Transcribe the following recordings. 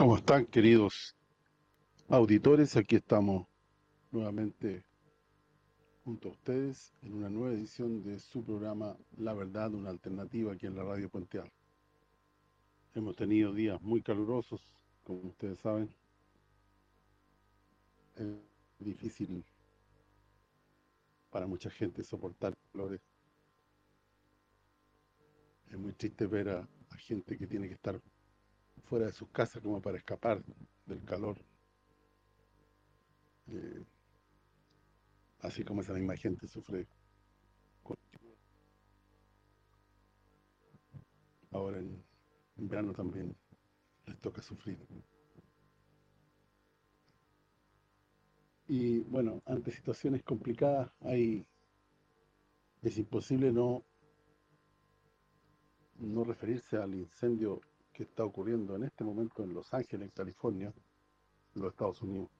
¿Cómo están, queridos auditores? Aquí estamos nuevamente junto a ustedes en una nueva edición de su programa La Verdad, una alternativa aquí en la Radio Puenteal. Hemos tenido días muy calurosos, como ustedes saben. Es difícil para mucha gente soportar calores. Es muy triste ver a, a gente que tiene que estar fuera de sus casas como para escapar del calor. Eh, así como esa misma gente sufre ahora en, verano también les toca sufrir. Y bueno, ante situaciones complicadas hay es imposible no no referirse al incendio que está ocurriendo en este momento en Los Ángeles, California, los Estados Unidos.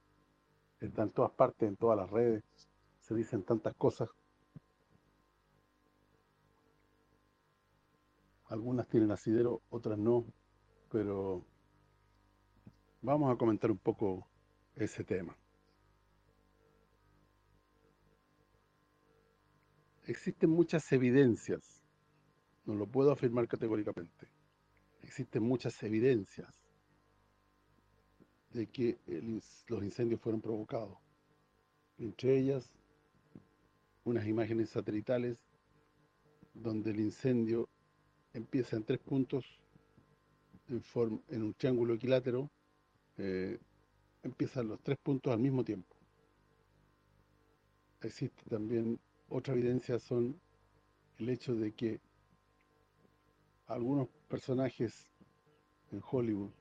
Está en todas partes, en todas las redes, se dicen tantas cosas. Algunas tienen asidero, otras no, pero vamos a comentar un poco ese tema. Existen muchas evidencias, no lo puedo afirmar categóricamente, existen muchas evidencias de que los incendios fueron provocados. Entre ellas, unas imágenes satelitales donde el incendio empieza en tres puntos en, forma, en un triángulo equilátero, eh, empiezan los tres puntos al mismo tiempo. Existe también otra evidencia son el hecho de que algunos personajes en Hollywood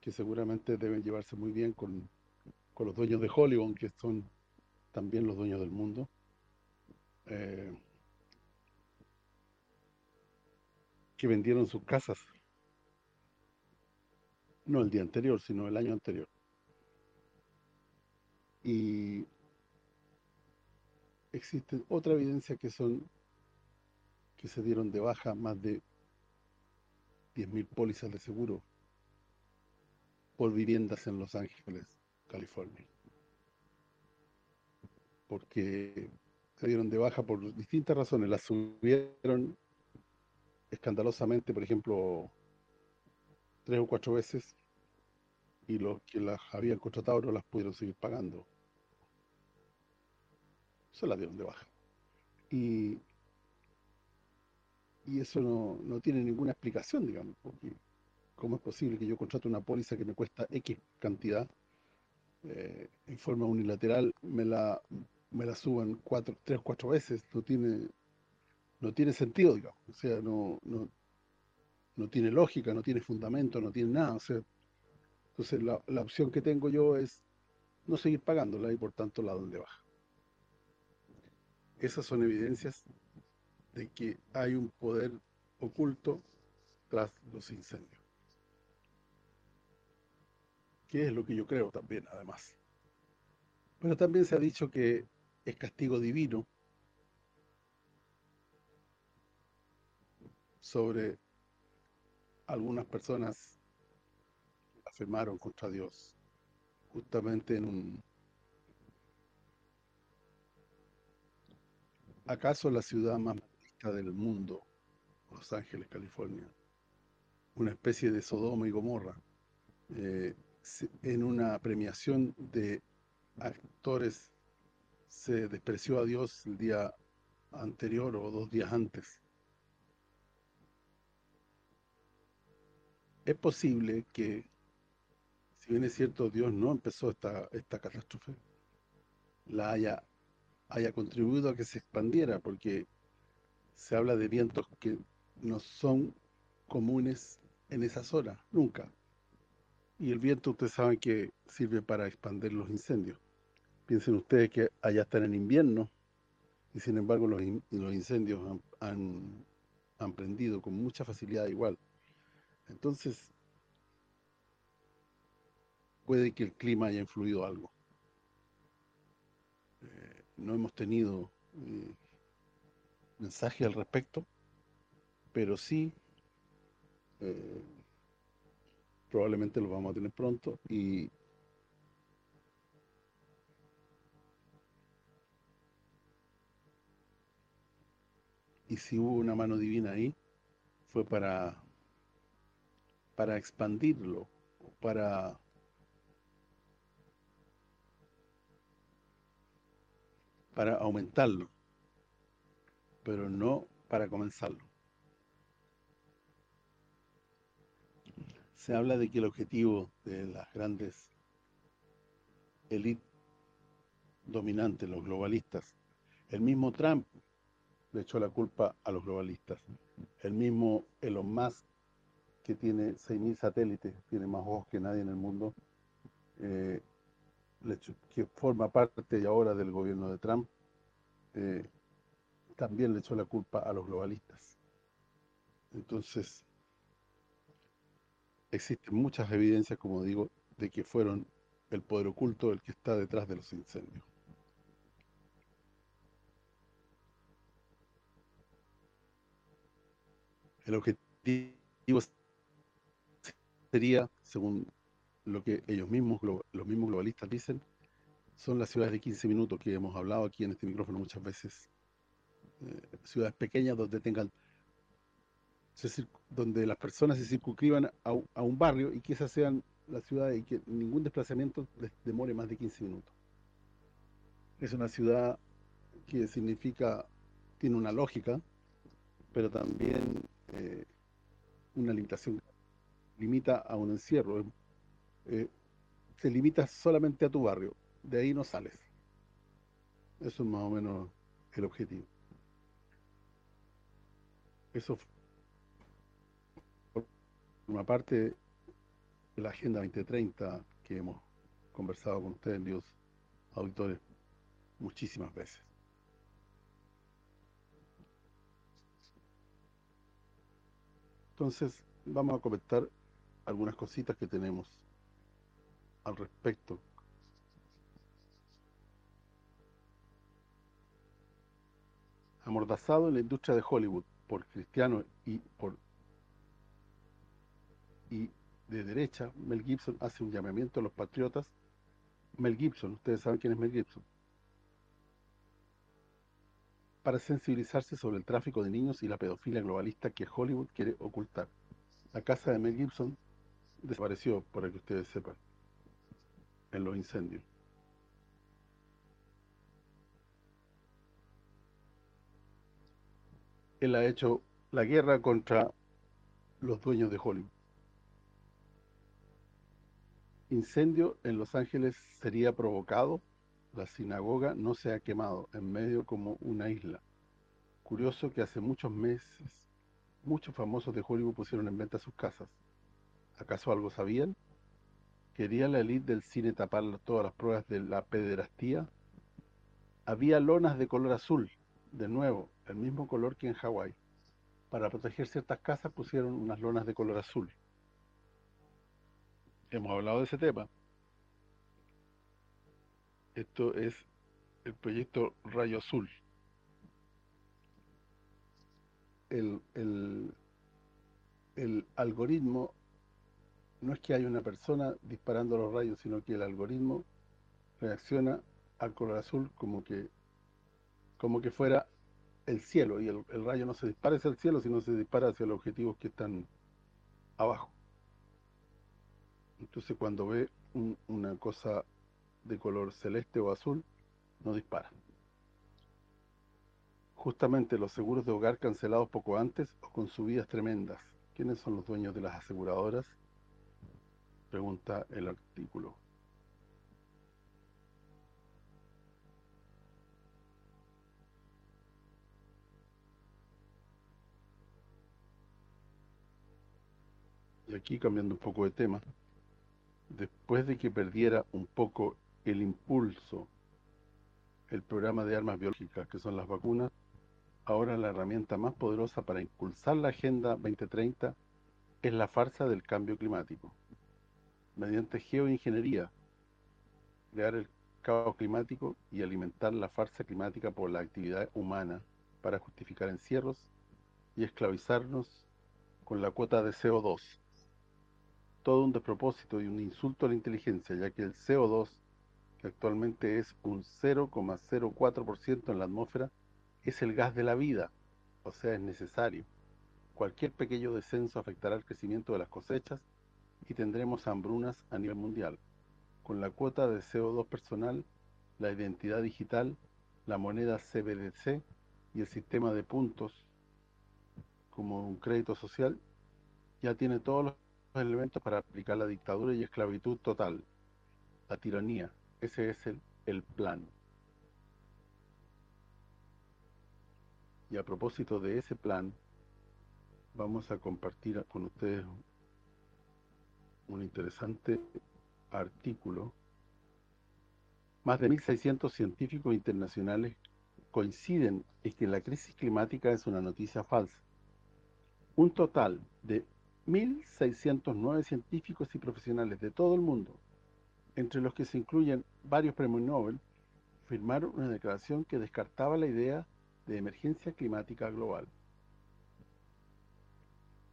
que seguramente deben llevarse muy bien con, con los dueños de Hollywood, que son también los dueños del mundo. Eh, que vendieron sus casas no el día anterior, sino el año anterior. Y existe otra evidencia que son que se dieron de baja más de 10.000 pólizas de seguro por viviendas en Los Ángeles, California. Porque se dieron de baja por distintas razones. Las subieron escandalosamente, por ejemplo, tres o cuatro veces y los que las habían contratado no las pudieron seguir pagando. Se las dieron de baja. Y y eso no, no tiene ninguna explicación, digamos, porque ¿cómo es posible que yo contrate una póliza que me cuesta X cantidad eh, en forma unilateral, me la me la suban tres, cuatro veces, no tiene no tiene sentido, digamos, o sea, no, no, no tiene lógica, no tiene fundamento, no tiene nada, o entonces la, la opción que tengo yo es no seguir pagándola y por tanto la donde baja. Esas son evidencias de que hay un poder oculto tras los incendios. Que es lo que yo creo también, además. Pero también se ha dicho que es castigo divino sobre algunas personas que afirmaron contra Dios justamente en un ¿acaso la ciudad más del mundo, Los Ángeles, California. Una especie de Sodoma y Gomorra. Eh, en una premiación de actores se despreció a Dios el día anterior o dos días antes. Es posible que, si bien es cierto, Dios no empezó esta, esta catástrofe, la haya, haya contribuido a que se expandiera, porque se habla de vientos que no son comunes en esa zona, nunca. Y el viento, ustedes saben que sirve para expandir los incendios. Piensen ustedes que allá están en invierno y sin embargo los, los incendios han, han, prendido con mucha facilidad igual. Entonces, puede que el clima haya influido algo. Eh, no hemos tenido eh, mensaje al respecto, pero sí eh, probablemente lo vamos a tener pronto y y si hubo una mano divina ahí fue para para expandirlo para para aumentarlo pero no para comenzarlo. Se habla de que el objetivo de las grandes élites dominantes, los globalistas, el mismo Trump le echó la culpa a los globalistas, el mismo Elon Musk, que tiene 6.000 satélites, tiene más ojos que nadie en el mundo, eh, que forma parte ahora del gobierno de Trump, eh, también le echó la culpa a los globalistas. Entonces, existen muchas evidencias, como digo, de que fueron el poder oculto el que está detrás de los incendios. El objetivo sería, según lo que ellos mismos, los mismos globalistas dicen, son las ciudades de 15 minutos que hemos hablado aquí en este micrófono muchas veces. Ciudades pequeñas donde tengan donde las personas se circunscriban a, un barrio y que esas sean las ciudades y que ningún desplazamiento les demore más de 15 minutos. Es una ciudad que significa, tiene una lógica, pero también eh, una limitación. Limita a un encierro. Eh, se limita solamente a tu barrio, de ahí no sales. Eso es más o menos el objetivo. Eso una parte de la Agenda 2030 que hemos conversado con ustedes, Dios, auditores, muchísimas veces. Entonces, vamos a comentar algunas cositas que tenemos al respecto. Amordazado en la industria de Hollywood por cristianos y por y de derecha, Mel Gibson hace un llamamiento a los patriotas. Mel Gibson, ustedes saben quién es Mel Gibson. Para sensibilizarse sobre el tráfico de niños y la pedofilia globalista que Hollywood quiere ocultar. La casa de Mel Gibson desapareció, para que ustedes sepan, en los incendios. Él ha hecho la guerra contra los dueños de Hollywood incendio en Los Ángeles sería provocado, la sinagoga no se ha quemado, en medio como una isla. Curioso que hace muchos meses, muchos famosos de Hollywood pusieron en venta sus casas. ¿Acaso algo sabían? ¿Quería la élite del cine tapar todas las pruebas de la pederastía? Había lonas de color azul, de nuevo, el mismo color que en Hawái. Para proteger ciertas casas pusieron unas lonas de color azul hemos hablado de ese tema. Esto es el proyecto Rayo Azul. El, el algoritmo no es que haya una persona disparando los rayos, sino que el algoritmo reacciona al color azul como que como que fuera el cielo y el, el rayo no se dispara hacia el cielo, sino se dispara hacia los objetivos que están abajo. Entonces cuando ve una cosa de color celeste o azul, no dispara. Justamente los seguros de hogar cancelados poco antes o con subidas tremendas. ¿Quiénes son los dueños de las aseguradoras? Pregunta el artículo. Y aquí cambiando un poco de tema después de que perdiera un poco el impulso el programa de armas biológicas, que son las vacunas, ahora la herramienta más poderosa para impulsar la Agenda 2030 es la farsa del cambio climático. Mediante geoingeniería, crear el caos climático y alimentar la farsa climática por la actividad humana para justificar encierros y esclavizarnos con la cuota de CO2 todo un despropósito y un insulto a la inteligencia, ya que el CO2, que actualmente es un 0,04% en la atmósfera, es el gas de la vida, o sea, es necesario. Cualquier pequeño descenso afectará el crecimiento de las cosechas y tendremos hambrunas a nivel mundial. Con la cuota de CO2 personal, la identidad digital, la moneda CBDC y el sistema de puntos como un crédito social, ya tiene todos los elementos para aplicar la dictadura y esclavitud total, la tiranía. Ese es el, el plan. Y a propósito de ese plan, vamos a compartir con ustedes un interesante artículo. Más de 1.600 científicos internacionales coinciden en que la crisis climática es una noticia falsa. Un total de 1.609 científicos y profesionales de todo el mundo, entre los que se incluyen varios premios Nobel, firmaron una declaración que descartaba la idea de emergencia climática global.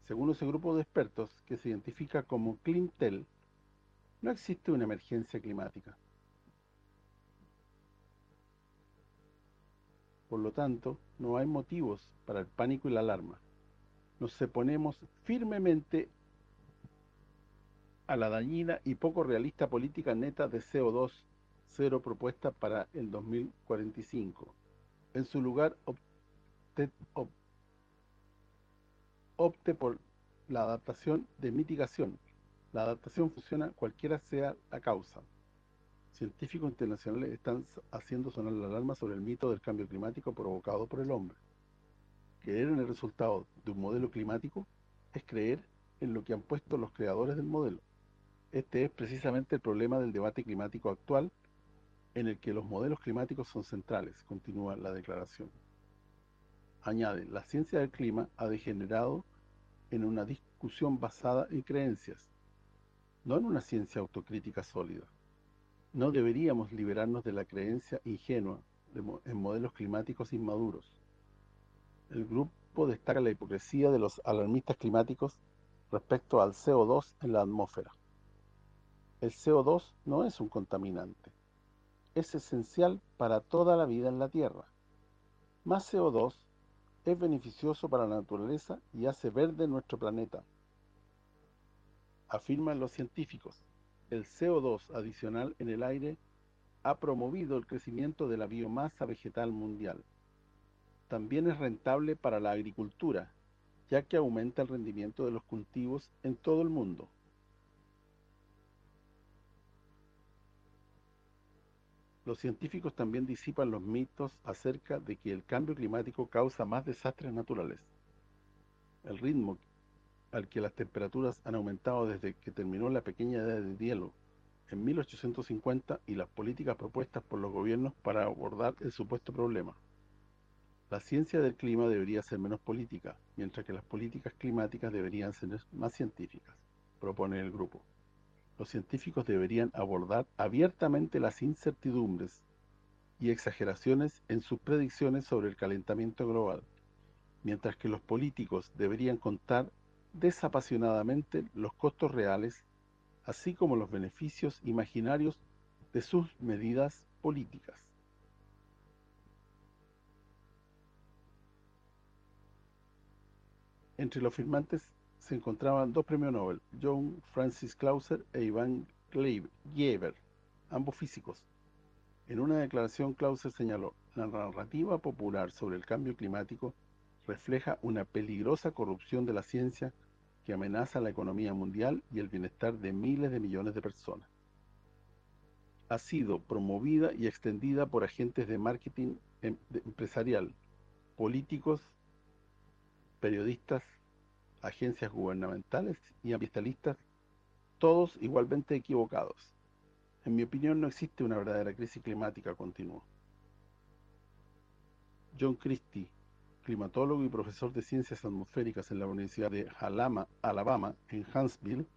Según ese grupo de expertos, que se identifica como CLIMTEL, no existe una emergencia climática. Por lo tanto, no hay motivos para el pánico y la alarma. Nos oponemos firmemente a la dañina y poco realista política neta de CO2 cero propuesta para el 2045. En su lugar, opte, opte por la adaptación de mitigación. La adaptación funciona cualquiera sea la causa. Científicos internacionales están haciendo sonar la alarma sobre el mito del cambio climático provocado por el hombre. Creer en el resultado de un modelo climático es creer en lo que han puesto los creadores del modelo. Este es precisamente el problema del debate climático actual, en el que los modelos climáticos son centrales, continúa la declaración. Añade, la ciencia del clima ha degenerado en una discusión basada en creencias, no en una ciencia autocrítica sólida. No deberíamos liberarnos de la creencia ingenua en modelos climáticos inmaduros. El grupo destaca la hipocresía de los alarmistas climáticos respecto al CO2 en la atmósfera. El CO2 no es un contaminante. Es esencial para toda la vida en la Tierra. Más CO2 es beneficioso para la naturaleza y hace verde nuestro planeta. Afirman los científicos, el CO2 adicional en el aire ha promovido el crecimiento de la biomasa vegetal mundial. También es rentable para la agricultura, ya que aumenta el rendimiento de los cultivos en todo el mundo. Los científicos también disipan los mitos acerca de que el cambio climático causa más desastres naturales. El ritmo al que las temperaturas han aumentado desde que terminó la pequeña edad de hielo en 1850 y las políticas propuestas por los gobiernos para abordar el supuesto problema. La ciencia del clima debería ser menos política, mientras que las políticas climáticas deberían ser más científicas, propone el grupo los científicos deberían abordar abiertamente las incertidumbres y exageraciones en sus predicciones sobre el calentamiento global, mientras que los políticos deberían contar desapasionadamente los costos reales, así como los beneficios imaginarios de sus medidas políticas. Entre los firmantes se encontraban dos premios Nobel, John Francis Clauser e Ivan Gieber, ambos físicos. En una declaración, Clauser señaló, la narrativa popular sobre el cambio climático refleja una peligrosa corrupción de la ciencia que amenaza la economía mundial y el bienestar de miles de millones de personas. Ha sido promovida y extendida por agentes de marketing em, empresarial, políticos, periodistas, agencias gubernamentales y ambientalistas, todos igualmente equivocados. En mi opinión no existe una verdadera crisis climática, continuó. John Christie, climatólogo y profesor de ciencias atmosféricas en la Universidad de Alabama, en Huntsville,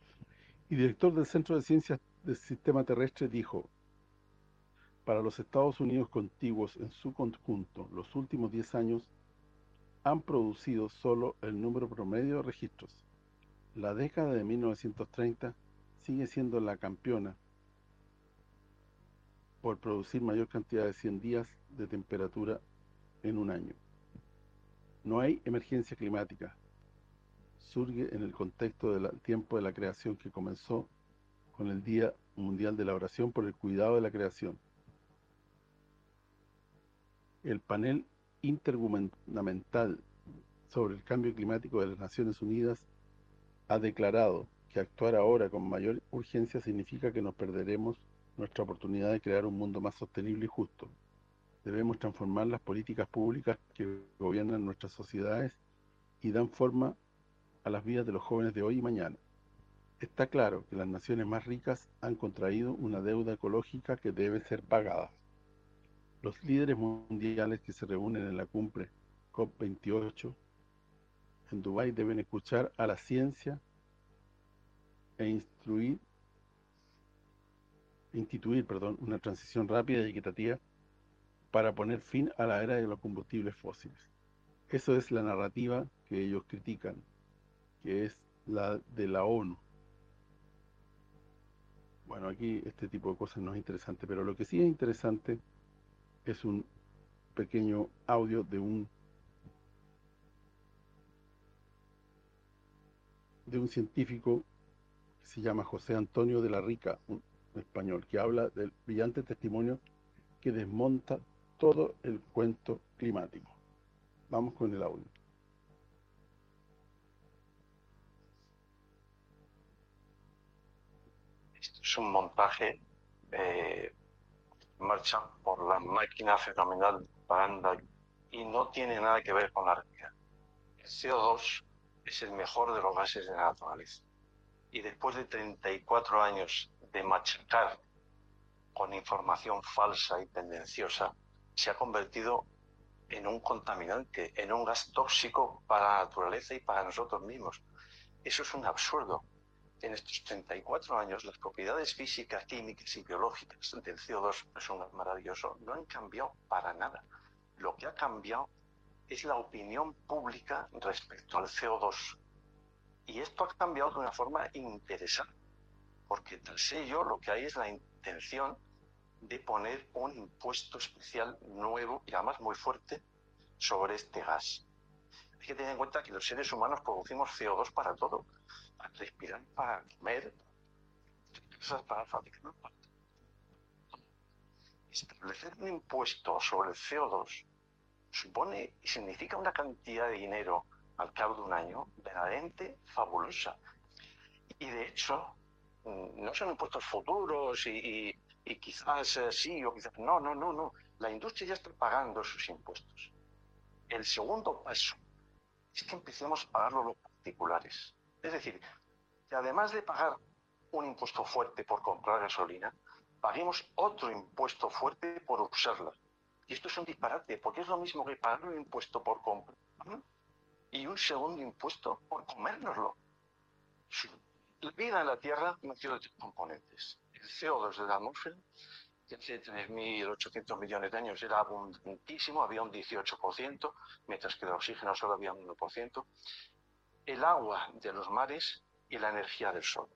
y director del Centro de Ciencias del Sistema Terrestre, dijo, para los Estados Unidos contiguos en su conjunto, los últimos 10 años han producido solo el número promedio de registros. La década de 1930 sigue siendo la campeona por producir mayor cantidad de 100 días de temperatura en un año. No hay emergencia climática. Surge en el contexto del tiempo de la creación que comenzó con el Día Mundial de la Oración por el Cuidado de la Creación. El panel intergubernamental sobre el cambio climático de las Naciones Unidas ha declarado que actuar ahora con mayor urgencia significa que nos perderemos nuestra oportunidad de crear un mundo más sostenible y justo. Debemos transformar las políticas públicas que gobiernan nuestras sociedades y dan forma a las vidas de los jóvenes de hoy y mañana. Está claro que las naciones más ricas han contraído una deuda ecológica que debe ser pagada. Los líderes mundiales que se reúnen en la cumbre COP28 en Dubái deben escuchar a la ciencia e instruir instituir perdón, una transición rápida y equitativa para poner fin a la era de los combustibles fósiles. Eso es la narrativa que ellos critican, que es la de la ONU. Bueno, aquí este tipo de cosas no es interesante, pero lo que sí es interesante es un pequeño audio de un de un científico que se llama José Antonio de la Rica, un español, que habla del brillante testimonio que desmonta todo el cuento climático. Vamos con el audio. Esto es un montaje eh, marcha por la máquina fenomenal Panda y no tiene nada que ver con la realidad. El CO2 es el mejor de los gases de la naturaleza. Y después de 34 años de machacar con información falsa y tendenciosa, se ha convertido en un contaminante, en un gas tóxico para la naturaleza y para nosotros mismos. Eso es un absurdo. En estos 34 años, las propiedades físicas, químicas y biológicas del CO2, es un maravilloso, no han cambiado para nada. Lo que ha cambiado es la opinión pública respecto al CO2. Y esto ha cambiado de una forma interesante, porque tras ello lo que hay es la intención de poner un impuesto especial nuevo y además muy fuerte sobre este gas. Hay que tener en cuenta que los seres humanos producimos CO2 para todo, respirar, para comer, para fabricar. Establecer un impuesto sobre el CO2 supone y significa una cantidad de dinero al cabo de un año verdaderamente fabulosa. Y de hecho, mm, no son impuestos futuros y, quizás eh, sí o quizás no, no, no, no. La industria ya está pagando sus impuestos. El segundo paso es que empecemos a pagarlo los particulares. Es decir, que además de pagar un impuesto fuerte por comprar gasolina, paguemos otro impuesto fuerte por usarla. Y esto es un disparate, porque es lo mismo que pagar un impuesto por compra y un segundo impuesto por comérnoslo. La vida en la Tierra nació de tres componentes. El CO2 de la atmósfera, que hace 3.800 millones de años era abundantísimo, había un 18%, mientras que el oxígeno solo había un 1%. El agua de los mares y la energía del sol.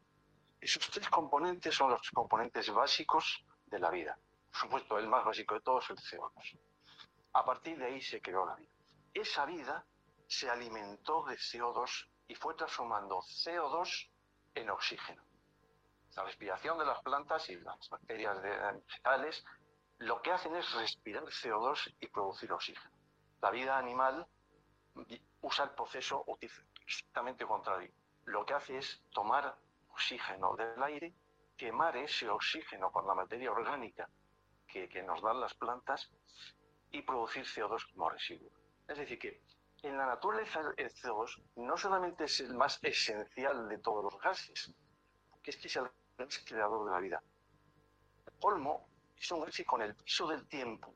Esos tres componentes son los componentes básicos de la vida supuesto, el más básico de todos, el CO2. A partir de ahí se creó la vida. Esa vida se alimentó de CO2 y fue transformando CO2 en oxígeno. La respiración de las plantas y las bacterias vegetales lo que hacen es respirar CO2 y producir oxígeno. La vida animal usa el proceso exactamente contrario. Lo que hace es tomar oxígeno del aire, quemar ese oxígeno con la materia orgánica que, nos dan las plantas y producir CO2 como residuo. Es decir, que en la naturaleza el CO2 no solamente es el más esencial de todos los gases, que es que es el gas creador de la vida. El polvo es un gas que con el piso del tiempo,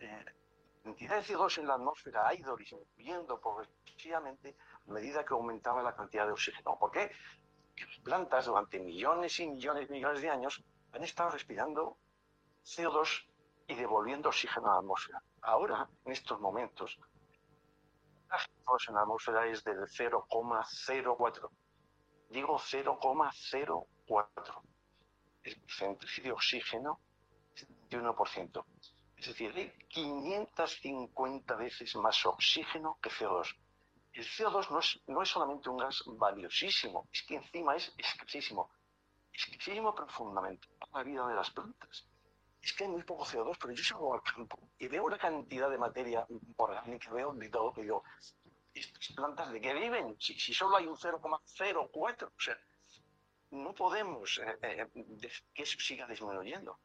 eh, la cantidad de CO2 en la atmósfera ha ido disminuyendo progresivamente medida que aumentaba la cantidad de oxígeno. ¿Por qué? Porque las plantas durante millones y millones y millones de años han estado respirando CO2 y devolviendo oxígeno a la atmósfera. Ahora, en estos momentos, la CO2 en la atmósfera es del 0,04. Digo 0,04. 4. El porcentaje de oxígeno es 21%. Es decir, hay 550 veces más oxígeno que CO2. El CO2 no es, no es solamente un gas valiosísimo, es que encima es escasísimo. Escasísimo pero fundamental para la vida de las plantas. Es que hay muy poco CO2, pero yo salgo al campo y veo una cantidad de materia orgánica, veo de todo, que digo, ¿estas plantas de qué viven? Si, solo hay un 0,04, o sea, no podemos eh, eh, que eso siga disminuyendo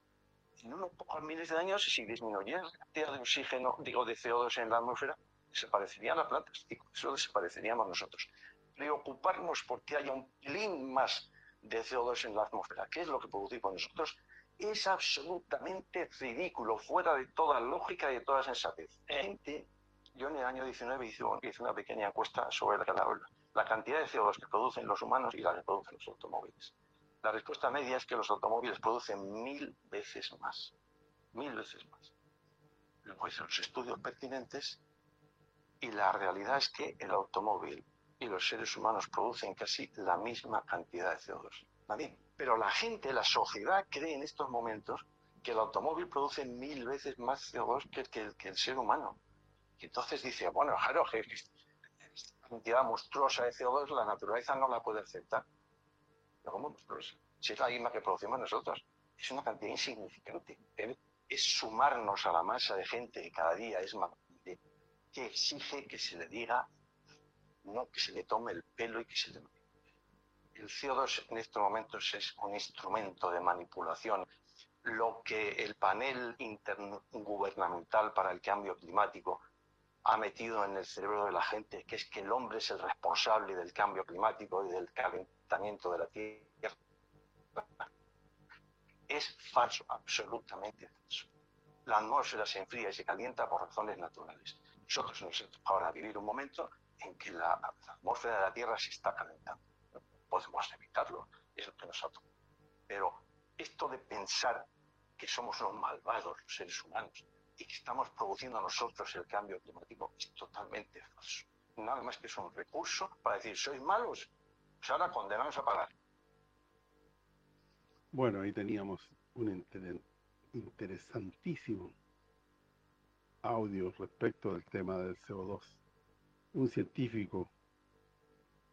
en unos pocos miles de años, si disminuyera la cantidad de oxígeno, digo, de CO2 en la atmósfera, desaparecerían las plantas, y eso desapareceríamos nosotros. Preocuparnos porque haya un pelín más de CO2 en la atmósfera, ¿qué es lo que producimos nosotros? Es absolutamente ridículo, fuera de toda lógica y de toda sensatez. Gente, yo en el año 19 hice, una pequeña encuesta sobre la, la cantidad de CO2 que producen los humanos y la que producen los automóviles. La respuesta media es que los automóviles producen mil veces más. Mil veces más. Hice los estudios pertinentes y la realidad es que el automóvil y los seres humanos producen casi la misma cantidad de CO2. Pero la gente, la sociedad cree en estos momentos que el automóvil produce mil veces más CO2 que, el ser humano. Y entonces dice, bueno, claro, esta cantidad monstruosa de CO2 la naturaleza no la puede aceptar. ¿cómo? si es la misma que producimos nosotros, es una cantidad insignificante. Es sumarnos a la masa de gente que cada día es más que exige que se le diga, no que se le tome el pelo y que se le... El CO2 en estos momentos es un instrumento de manipulación. Lo que el panel intergubernamental para el cambio climático ha metido en el cerebro de la gente, que es que el hombre es el responsable del cambio climático y del calentamiento de la Tierra, es falso, absolutamente falso. La atmósfera se enfría y se calienta por razones naturales. Nosotros nos ahora vivir un momento en que la, atmósfera de la Tierra se está calentando. podemos evitarlo, es lo que nosotros. Pero esto de pensar que somos unos malvados los seres humanos y que estamos produciendo nosotros el cambio climático es totalmente falso. Nada más que es un recurso para decir, sois malos, pues ahora condenamos a pagar. Bueno, ahí teníamos un interesantísimo audio respecto del tema del CO2. Un científico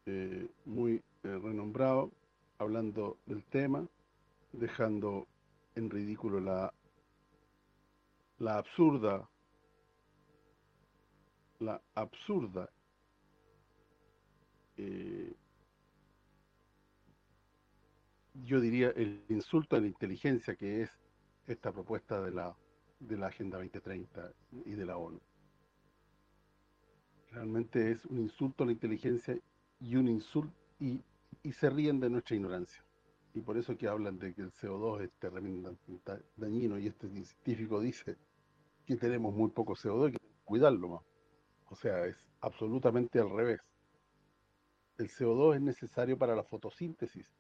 eh, muy eh, renombrado hablando del tema, dejando en ridículo la, la absurda la absurda eh, yo diría, el insulto a la inteligencia que es esta propuesta de la, de la Agenda 2030 y de la ONU. Realmente es un insulto a la inteligencia y un insulto y, y se ríen de nuestra ignorancia. Y por eso que hablan de que el CO2 es tremendamente dañino y este científico dice que tenemos muy poco CO2 y que cuidarlo más. O sea, es absolutamente al revés. El CO2 es necesario para la fotosíntesis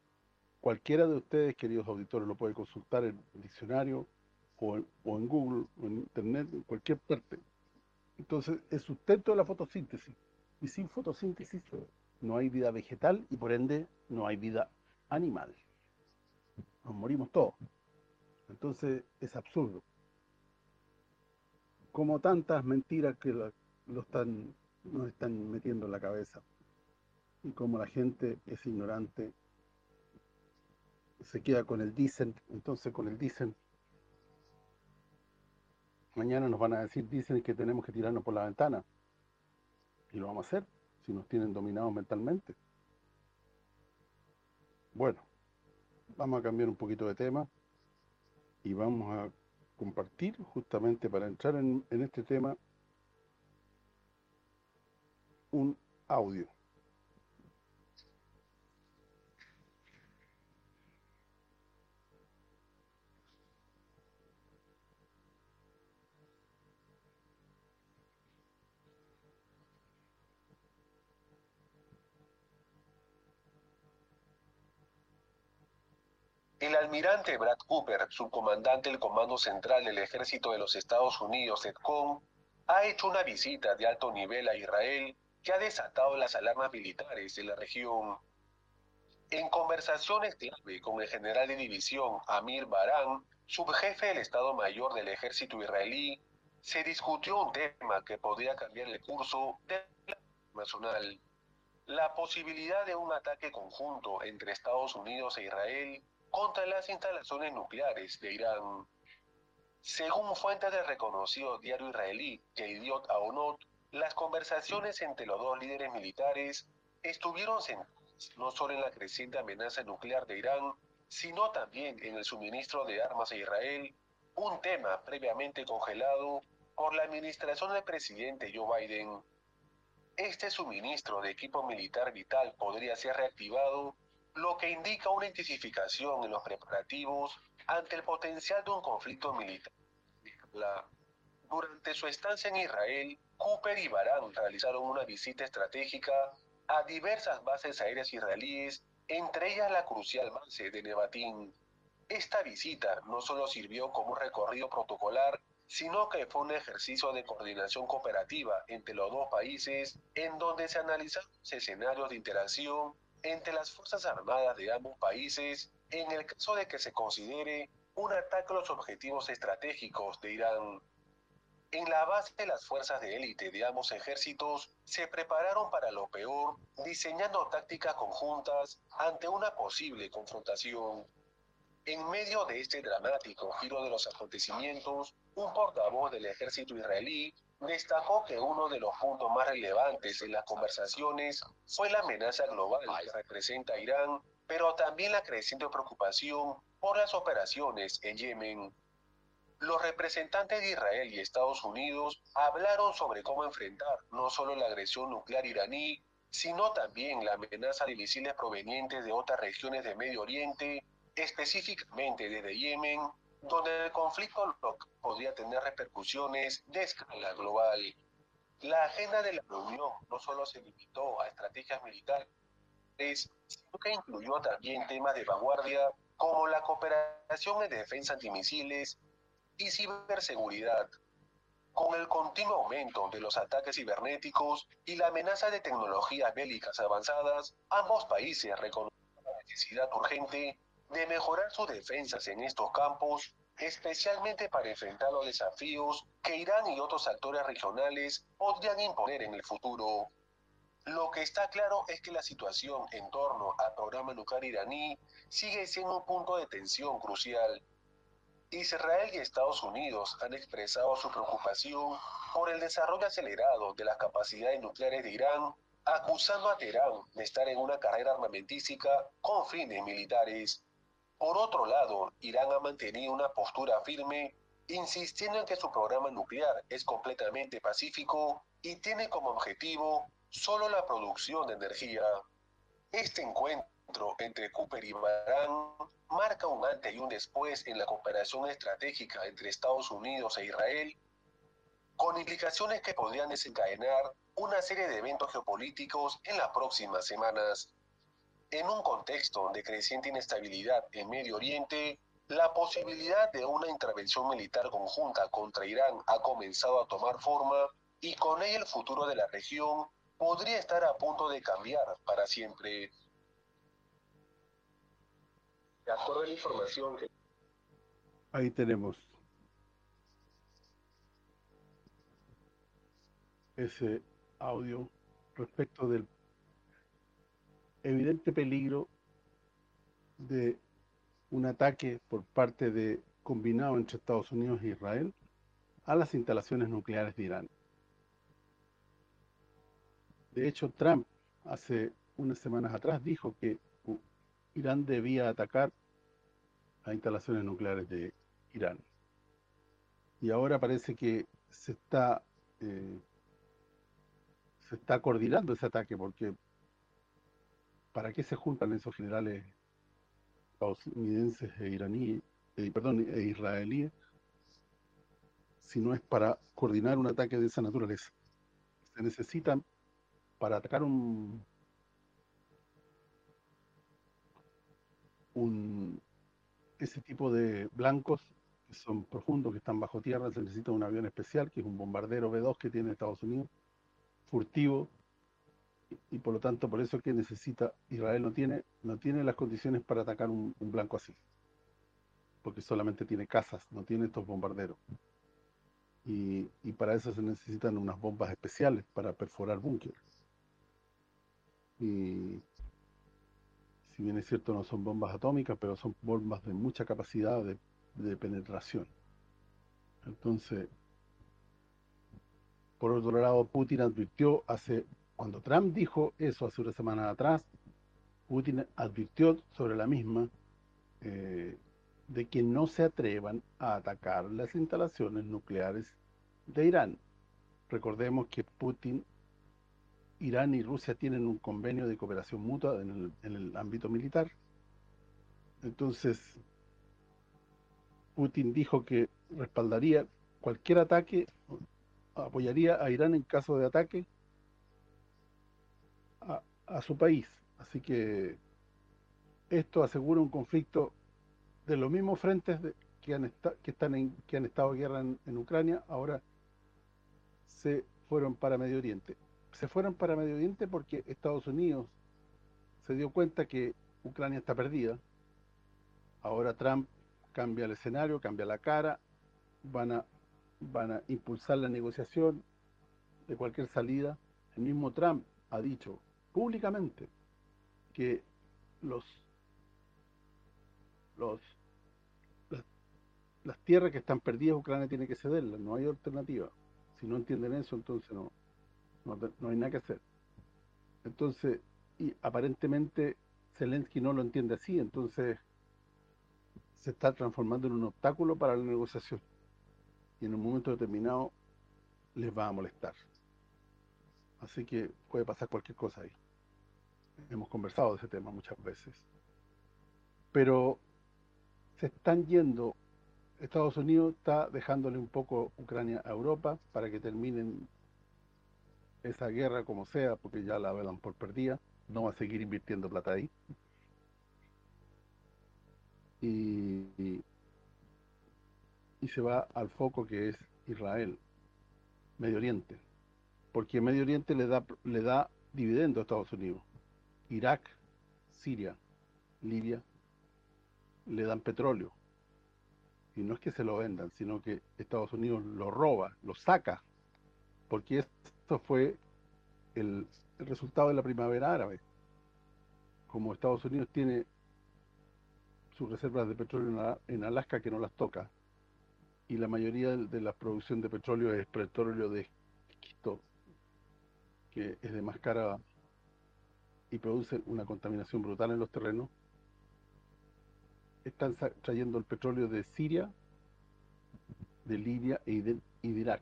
Cualquiera de ustedes, queridos auditores, lo puede consultar en el diccionario o en, Google o en Internet, en cualquier parte. Entonces, es sustento de la fotosíntesis. Y sin fotosíntesis no hay vida vegetal y por ende no hay vida animal. Nos morimos todos. Entonces, es absurdo. Como tantas mentiras que lo, están nos están metiendo en la cabeza. Y como la gente es ignorante se queda con el dicen, entonces con el dicen, mañana nos van a decir, dicen que tenemos que tirarnos por la ventana, y lo vamos a hacer, si nos tienen dominados mentalmente. Bueno, vamos a cambiar un poquito de tema, y vamos a compartir justamente para entrar en, en este tema un audio. El almirante Brad Cooper, subcomandante del Comando Central del Ejército de los Estados Unidos, CENTCOM, ha hecho una visita de alto nivel a Israel que ha desatado las alarmas militares en la región. En conversaciones clave con el general de división Amir Baran, subjefe del Estado Mayor del Ejército israelí, se discutió un tema que podría cambiar el curso de la nacional. La posibilidad de un ataque conjunto entre Estados Unidos e Israel contra las instalaciones nucleares de Irán. Según fuentes del reconocido diario israelí Yediot Aonot, las conversaciones entre los dos líderes militares estuvieron centradas no solo en la creciente amenaza nuclear de Irán, sino también en el suministro de armas a Israel, un tema previamente congelado por la administración del presidente Joe Biden. Este suministro de equipo militar vital podría ser reactivado, lo que indica una intensificación en los preparativos ante el potencial de un conflicto militar. Durante su estancia en Israel, Cooper y Barán realizaron una visita estratégica a diversas bases aéreas israelíes, entre ellas la crucial base de Nevatim. Esta visita no solo sirvió como un recorrido protocolar, sino que fue un ejercicio de coordinación cooperativa entre los dos países, en donde se analizaron escenarios de interacción entre las Fuerzas Armadas de ambos países en el caso de que se considere un ataque a los objetivos estratégicos de Irán. En la base de las fuerzas de élite de ambos ejércitos se prepararon para lo peor, diseñando tácticas conjuntas ante una posible confrontación. En medio de este dramático giro de los acontecimientos, un portavoz del ejército israelí destacó que uno de los puntos más relevantes en las conversaciones fue la amenaza global que representa Irán, pero también la creciente preocupación por las operaciones en Yemen. Los representantes de Israel y Estados Unidos hablaron sobre cómo enfrentar no solo la agresión nuclear iraní, sino también la amenaza de misiles provenientes de otras regiones de Medio Oriente, específicamente desde Yemen, donde el conflicto podría tener repercusiones de escala global. La agenda de la reunión no solo se limitó a estrategias militares, sino que incluyó también temas de vanguardia como la cooperación en defensa antimisiles y ciberseguridad. Con el continuo aumento de los ataques cibernéticos y la amenaza de tecnologías bélicas avanzadas, ambos países reconocen la necesidad urgente de mejorar sus defensas en estos campos, especialmente para enfrentar los desafíos que Irán y otros actores regionales podrían imponer en el futuro. Lo que está claro es que la situación en torno al programa nuclear iraní sigue siendo un punto de tensión crucial. Israel y Estados Unidos han expresado su preocupación por el desarrollo acelerado de las capacidades nucleares de Irán, acusando a Teherán de estar en una carrera armamentística con fines militares. Por otro lado, Irán ha mantenido una postura firme, insistiendo en que su programa nuclear es completamente pacífico y tiene como objetivo solo la producción de energía. Este encuentro entre Cooper y Barán marca un antes y un después en la cooperación estratégica entre Estados Unidos e Israel, con implicaciones que podrían desencadenar una serie de eventos geopolíticos en las próximas semanas. En un contexto de creciente inestabilidad en Medio Oriente, la posibilidad de una intervención militar conjunta contra Irán ha comenzado a tomar forma y con ella el futuro de la región podría estar a punto de cambiar para siempre. De acuerdo a la información que... Ahí tenemos ese audio respecto del evidente peligro de un ataque por parte de combinado entre Estados Unidos e Israel a las instalaciones nucleares de Irán. De hecho, Trump hace unas semanas atrás dijo que Irán debía atacar a instalaciones nucleares de Irán. Y ahora parece que se está eh, se está coordinando ese ataque, porque ¿para qué se juntan esos generales estadounidenses e iraníes, eh, perdón, e israelíes, si no es para coordinar un ataque de esa naturaleza? Se necesitan para atacar un, un ese tipo de blancos que son profundos, que están bajo tierra, se necesita un avión especial, que es un bombardero B-2 que tiene Estados Unidos, furtivo, y por lo tanto por eso que necesita Israel no tiene no tiene las condiciones para atacar un, blanco así. Porque solamente tiene casas no tiene estos bombarderos. Y, y para eso se necesitan unas bombas especiales para perforar búnkeres. Y si bien es cierto no son bombas atómicas pero son bombas de mucha capacidad de, de penetración. Entonces por otro lado Putin advirtió hace cuando Trump dijo eso hace una semana atrás, Putin advirtió sobre la misma eh, de que no se atrevan a atacar las instalaciones nucleares de Irán. Recordemos que Putin, Irán y Rusia tienen un convenio de cooperación mutua en el, ámbito militar. Entonces, Putin dijo que respaldaría cualquier ataque, apoyaría a Irán en caso de ataque, a, su país. Así que esto asegura un conflicto de los mismos frentes que han que están en, que han estado en guerra en, Ucrania, ahora se fueron para Medio Oriente. Se fueron para Medio Oriente porque Estados Unidos se dio cuenta que Ucrania está perdida. Ahora Trump cambia el escenario, cambia la cara, van a van a impulsar la negociación de cualquier salida. El mismo Trump ha dicho públicamente que los los las, tierras que están perdidas Ucrania tiene que cederlas, no hay alternativa. Si no entienden eso, entonces no, no, hay nada que hacer. Entonces, y aparentemente Zelensky no lo entiende así, entonces se está transformando en un obstáculo para la negociación. Y en un momento determinado les va a molestar. Así que puede pasar cualquier cosa ahí. Hemos conversado de ese tema muchas veces. Pero se están yendo, Estados Unidos está dejándole un poco Ucrania a Europa para que terminen esa guerra como sea, porque ya la velan por perdida, no va a seguir invirtiendo plata ahí. Y, y se va al foco que es Israel, Medio Oriente porque Medio Oriente le da le da dividendo a Estados Unidos. Irak, Siria, Libia le dan petróleo. Y no es que se lo vendan, sino que Estados Unidos lo roba, lo saca. Porque esto fue el, resultado de la primavera árabe. Como Estados Unidos tiene sus reservas de petróleo en Alaska que no las toca, y la mayoría de la producción de petróleo es petróleo de esquisto que es de más cara y produce una contaminación brutal en los terrenos, están trayendo el petróleo de Siria, de Libia y de, Irak.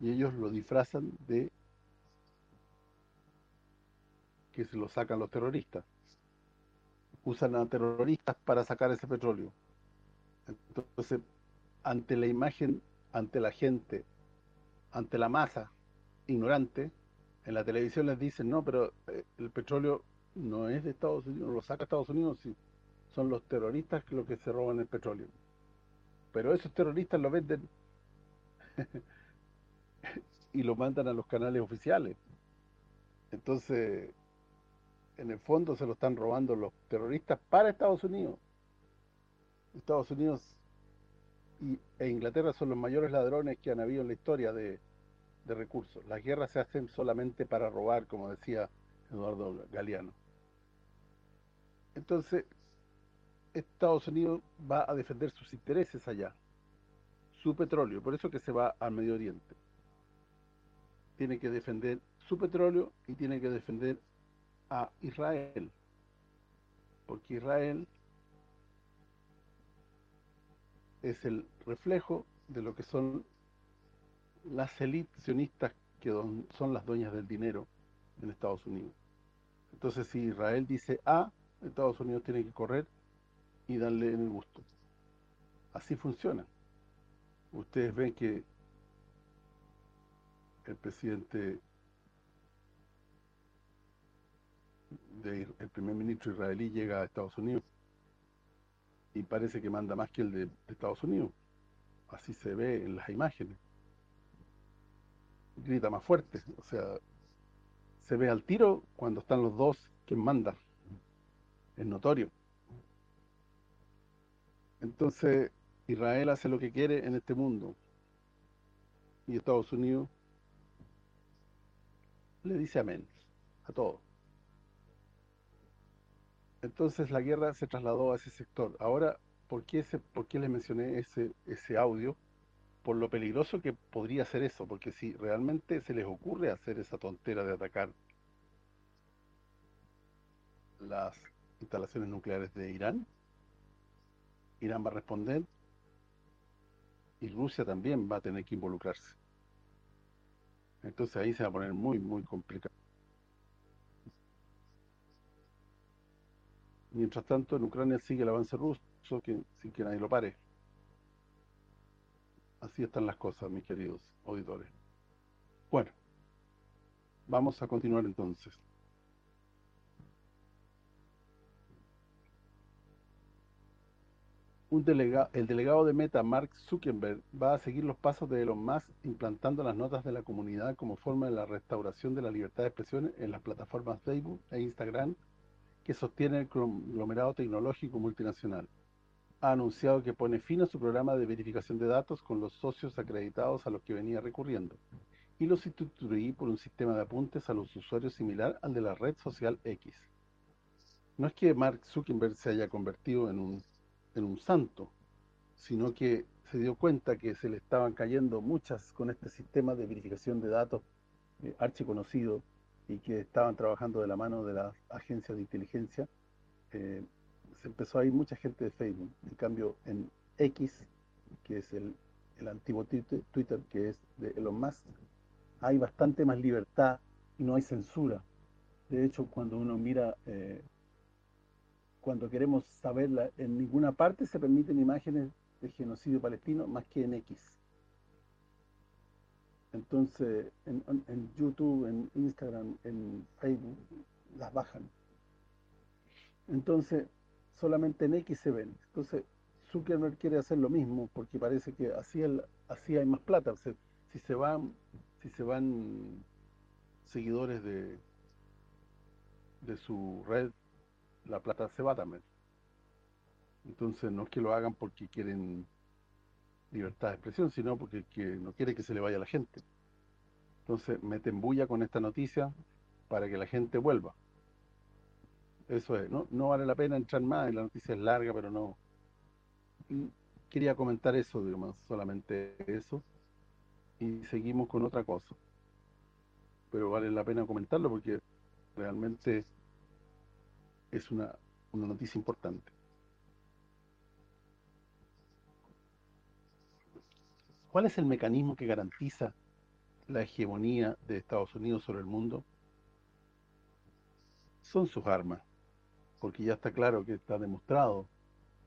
Y ellos lo disfrazan de que se lo sacan los terroristas. Usan a terroristas para sacar ese petróleo. Entonces, ante la imagen, ante la gente, ante la masa ignorante, en la televisión les dicen, no, pero eh, el petróleo no es de Estados Unidos, lo saca Estados Unidos, son los terroristas los que se roban el petróleo. Pero esos terroristas lo venden y lo mandan a los canales oficiales. Entonces, en el fondo se lo están robando los terroristas para Estados Unidos. Estados Unidos y, e Inglaterra son los mayores ladrones que han habido en la historia de, de recursos. Las guerras se hacen solamente para robar, como decía Eduardo Galeano. Entonces, Estados Unidos va a defender sus intereses allá, su petróleo, por eso que se va al Medio Oriente. Tiene que defender su petróleo y tiene que defender a Israel, porque Israel es el reflejo de lo que son las élites sionistas que son las dueñas del dinero en Estados Unidos. Entonces, si Israel dice A, Estados Unidos tiene que correr y darle el gusto. Así funciona. Ustedes ven que el presidente el primer ministro israelí llega a Estados Unidos y parece que manda más que el de Estados Unidos. Así se ve en las imágenes grita más fuerte, o sea, se ve al tiro cuando están los dos quien manda. Es notorio. Entonces, Israel hace lo que quiere en este mundo. Y Estados Unidos le dice amén a todo. Entonces la guerra se trasladó a ese sector. Ahora, ¿por qué, ese, por qué les mencioné ese, ese audio? Por lo peligroso que podría ser eso, porque si realmente se les ocurre hacer esa tontera de atacar las instalaciones nucleares de Irán, Irán va a responder y Rusia también va a tener que involucrarse. Entonces ahí se va a poner muy, muy complicado. Mientras tanto, en Ucrania sigue el avance ruso, sin que nadie lo pare. Así están las cosas, mis queridos auditores. Bueno, vamos a continuar entonces. El delegado de Meta, Mark Zuckerberg, va a seguir los pasos de Elon Musk implantando las notas de la comunidad como forma de la restauración de la libertad de expresión en las plataformas Facebook e Instagram que sostiene el conglomerado tecnológico multinacional. Ha anunciado que pone fin a su programa de verificación de datos con los socios acreditados a los que venía recurriendo y lo sustituí por un sistema de apuntes a los usuarios similar al de la red social X. No es que Mark Zuckerberg se haya convertido en un, en un santo, sino que se dio cuenta que se le estaban cayendo muchas con este sistema de verificación de datos eh, archiconocido y que estaban trabajando de la mano de las agencias de inteligencia, eh, empezó a ir mucha gente de Facebook. En cambio, en X, que es el, antiguo Twitter, que es de Elon Musk, hay bastante más libertad y no hay censura. De hecho, cuando uno mira, eh, cuando queremos saberla, en ninguna parte se permiten imágenes de genocidio palestino más que en X. Entonces, en, YouTube, en Instagram, en Facebook, las bajan. Entonces, solamente en X se ven. Entonces, Zuckerberg quiere hacer lo mismo porque parece que así, así hay más plata. si se van si se van seguidores de de su red, la plata se va también. Entonces, no es que lo hagan porque quieren libertad de expresión, sino porque que no quiere que se le vaya a la gente. Entonces meten bulla con esta noticia para que la gente vuelva. Eso es, no, no vale la pena entrar más, la noticia es larga, pero no... quería comentar eso, digamos, solamente eso, y seguimos con otra cosa. Pero vale la pena comentarlo porque realmente es una, una noticia importante. ¿Cuál es el mecanismo que garantiza la hegemonía de Estados Unidos sobre el mundo? Son sus armas, porque ya está claro que está demostrado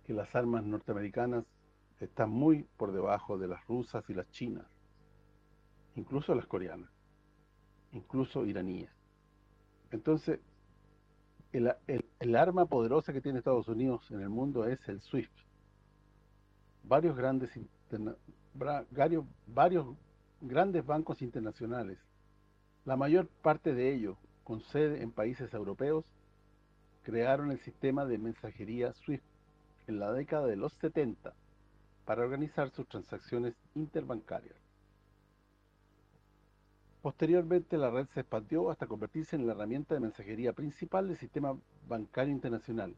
que las armas norteamericanas están muy por debajo de las rusas y las chinas, incluso las coreanas, incluso iraníes. Entonces, el, arma poderosa que tiene Estados Unidos en el mundo es el SWIFT. Varios grandes varios grandes bancos internacionales, la mayor parte de ellos con sede en países europeos, crearon el sistema de mensajería SWIFT en la década de los 70 para organizar sus transacciones interbancarias. Posteriormente la red se expandió hasta convertirse en la herramienta de mensajería principal del sistema bancario internacional,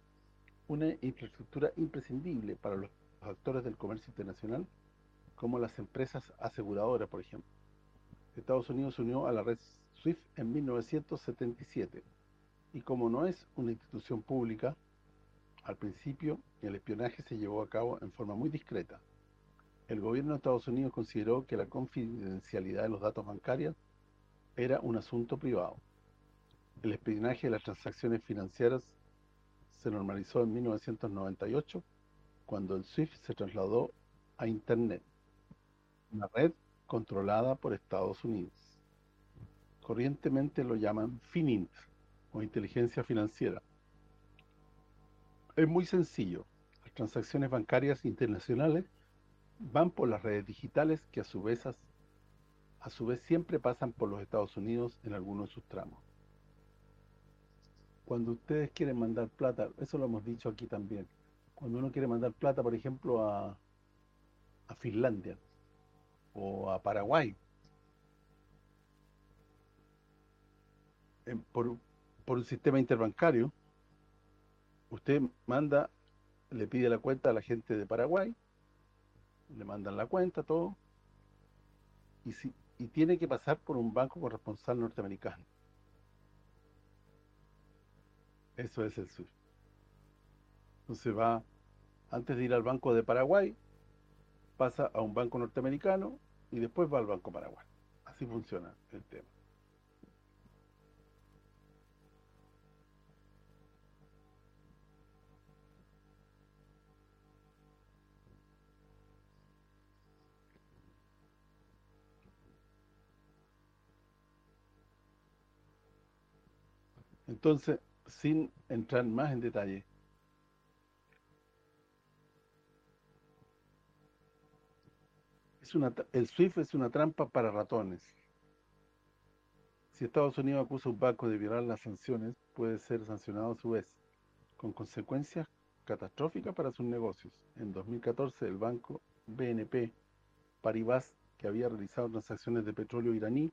una infraestructura imprescindible para los actores del comercio internacional como las empresas aseguradoras, por ejemplo. Estados Unidos unió a la red SWIFT en 1977 y como no es una institución pública, al principio el espionaje se llevó a cabo en forma muy discreta. El gobierno de Estados Unidos consideró que la confidencialidad de los datos bancarios era un asunto privado. El espionaje de las transacciones financieras se normalizó en 1998 cuando el SWIFT se trasladó a Internet una red controlada por Estados Unidos. Corrientemente lo llaman FININT, o inteligencia financiera. Es muy sencillo. Las transacciones bancarias internacionales van por las redes digitales que a su vez a su vez siempre pasan por los Estados Unidos en algunos de sus tramos. cuando ustedes quieren mandar plata, eso lo hemos dicho aquí también, cuando uno quiere mandar plata, por ejemplo, a, a Finlandia o a Paraguay, por, por un sistema interbancario, usted manda, le pide la cuenta a la gente de Paraguay, le mandan la cuenta, todo, y tiene que pasar por un banco corresponsal norteamericano. Eso es el SWIFT. Entonces va, antes de ir al banco de Paraguay, pasa a un banco norteamericano y después va al banco Paraguay. Así funciona el tema. Entonces, sin entrar más en detalle, es una, el SWIFT es una trampa para ratones. Si Estados Unidos acusa a un banco de violar las sanciones, puede ser sancionado a su vez, con consecuencias catastróficas para sus negocios. En 2014, el banco BNP Paribas, que había realizado transacciones de petróleo iraní,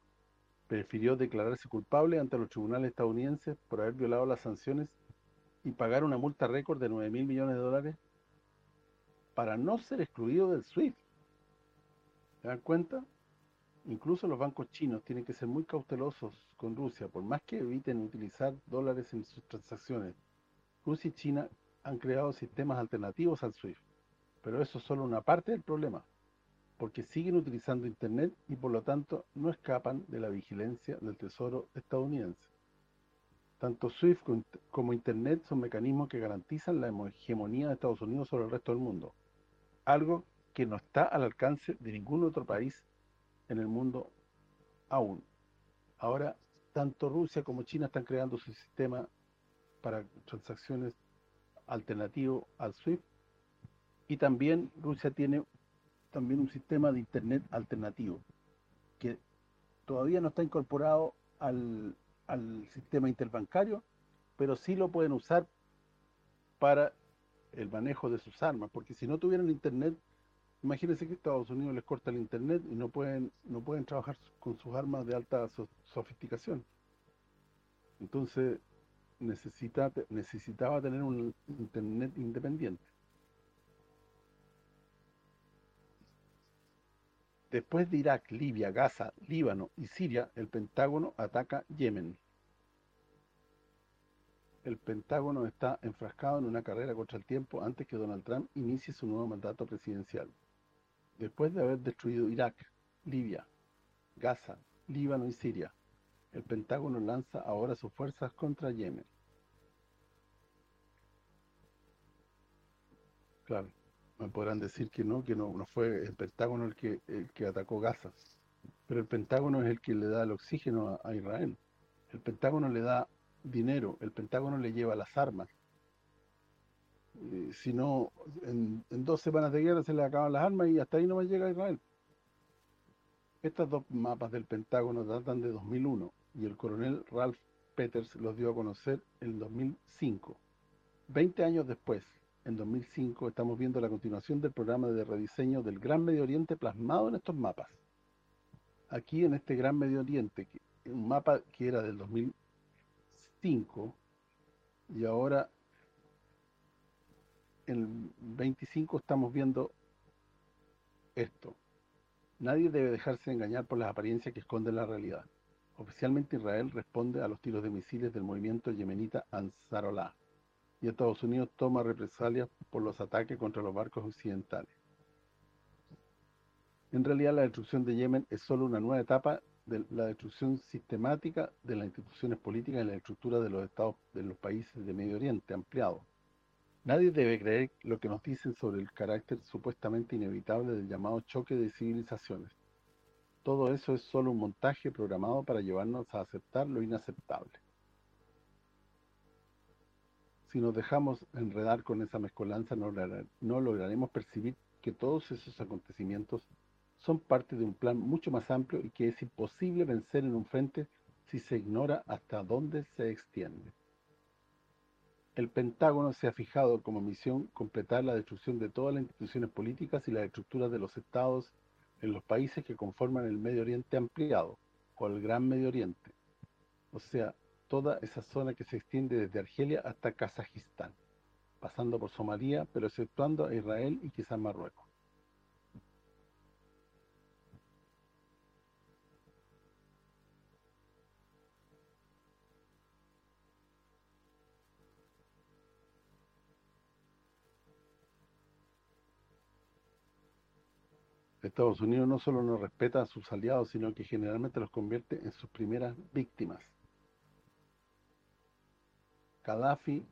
prefirió declararse culpable ante los tribunales estadounidenses por haber violado las sanciones y pagar una multa récord de 9 mil millones de dólares para no ser excluido del SWIFT. ¿Se dan cuenta? Incluso los bancos chinos tienen que ser muy cautelosos con Rusia, por más que eviten utilizar dólares en sus transacciones. Rusia y China han creado sistemas alternativos al SWIFT, pero eso es solo una parte del problema porque siguen utilizando Internet y por lo tanto no escapan de la vigilancia del Tesoro estadounidense. Tanto SWIFT como Internet son mecanismos que garantizan la hegemonía de Estados Unidos sobre el resto del mundo, algo que no está al alcance de ningún otro país en el mundo aún. Ahora, tanto Rusia como China están creando su sistema para transacciones alternativo al SWIFT y también Rusia tiene también un sistema de internet alternativo que todavía no está incorporado al, sistema interbancario, pero sí lo pueden usar para el manejo de sus armas, porque si no tuvieran internet, imagínense que Estados Unidos les corta el internet y no pueden no pueden trabajar con sus armas de alta sofisticación. Entonces necesita, necesitaba tener un internet independiente. Después de Irak, Libia, Gaza, Líbano y Siria, el Pentágono ataca Yemen. El Pentágono está enfrascado en una carrera contra el tiempo antes que Donald Trump inicie su nuevo mandato presidencial. Después de haber destruido Irak, Libia, Gaza, Líbano y Siria, el Pentágono lanza ahora sus fuerzas contra Yemen. Claro me podrán decir que no, que no, fue el Pentágono el que, el que atacó Gaza. Pero el Pentágono es el que le da el oxígeno a, Israel. El Pentágono le da dinero, el Pentágono le lleva las armas. si no, en, dos semanas de guerra se le acaban las armas y hasta ahí no va a llegar Israel. Estas dos mapas del Pentágono datan de 2001 y el coronel Ralph Peters los dio a conocer en 2005. Veinte años después, en 2005 estamos viendo la continuación del programa de rediseño del Gran Medio Oriente plasmado en estos mapas. Aquí en este Gran Medio Oriente, un mapa que era del 2005 y ahora en el 25 estamos viendo esto. Nadie debe dejarse engañar por las apariencias que esconden la realidad. Oficialmente Israel responde a los tiros de misiles del movimiento yemenita Ansarollah y Estados Unidos toma represalias por los ataques contra los barcos occidentales. En realidad la destrucción de Yemen es solo una nueva etapa de la destrucción sistemática de las instituciones políticas y la estructura de los estados de los países de Medio Oriente ampliado. Nadie debe creer lo que nos dicen sobre el carácter supuestamente inevitable del llamado choque de civilizaciones. Todo eso es solo un montaje programado para llevarnos a aceptar lo inaceptable si nos dejamos enredar con esa mezcolanza, no, lograremos percibir que todos esos acontecimientos son parte de un plan mucho más amplio y que es imposible vencer en un frente si se ignora hasta dónde se extiende. el Pentágono se ha fijado como misión completar la destrucción de todas las instituciones políticas y las estructuras de los estados en los países que conforman el Medio Oriente ampliado, o el Gran Medio Oriente. O sea, toda esa zona que se extiende desde Argelia hasta Kazajistán, pasando por Somalia, pero exceptuando a Israel y quizás Marruecos. Estados Unidos no solo no respeta a sus aliados, sino que generalmente los convierte en sus primeras víctimas. Gaddafi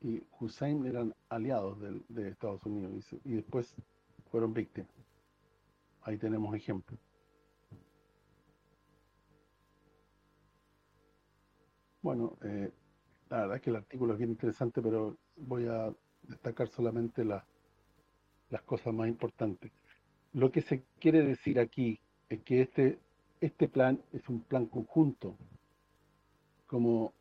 y Hussein eran aliados de, Estados Unidos y, después fueron víctimas. Ahí tenemos ejemplo. Bueno, eh, la verdad es que el artículo es bien interesante, pero voy a destacar solamente las cosas más importantes. Lo que se quiere decir aquí es que este, este plan es un plan conjunto, como,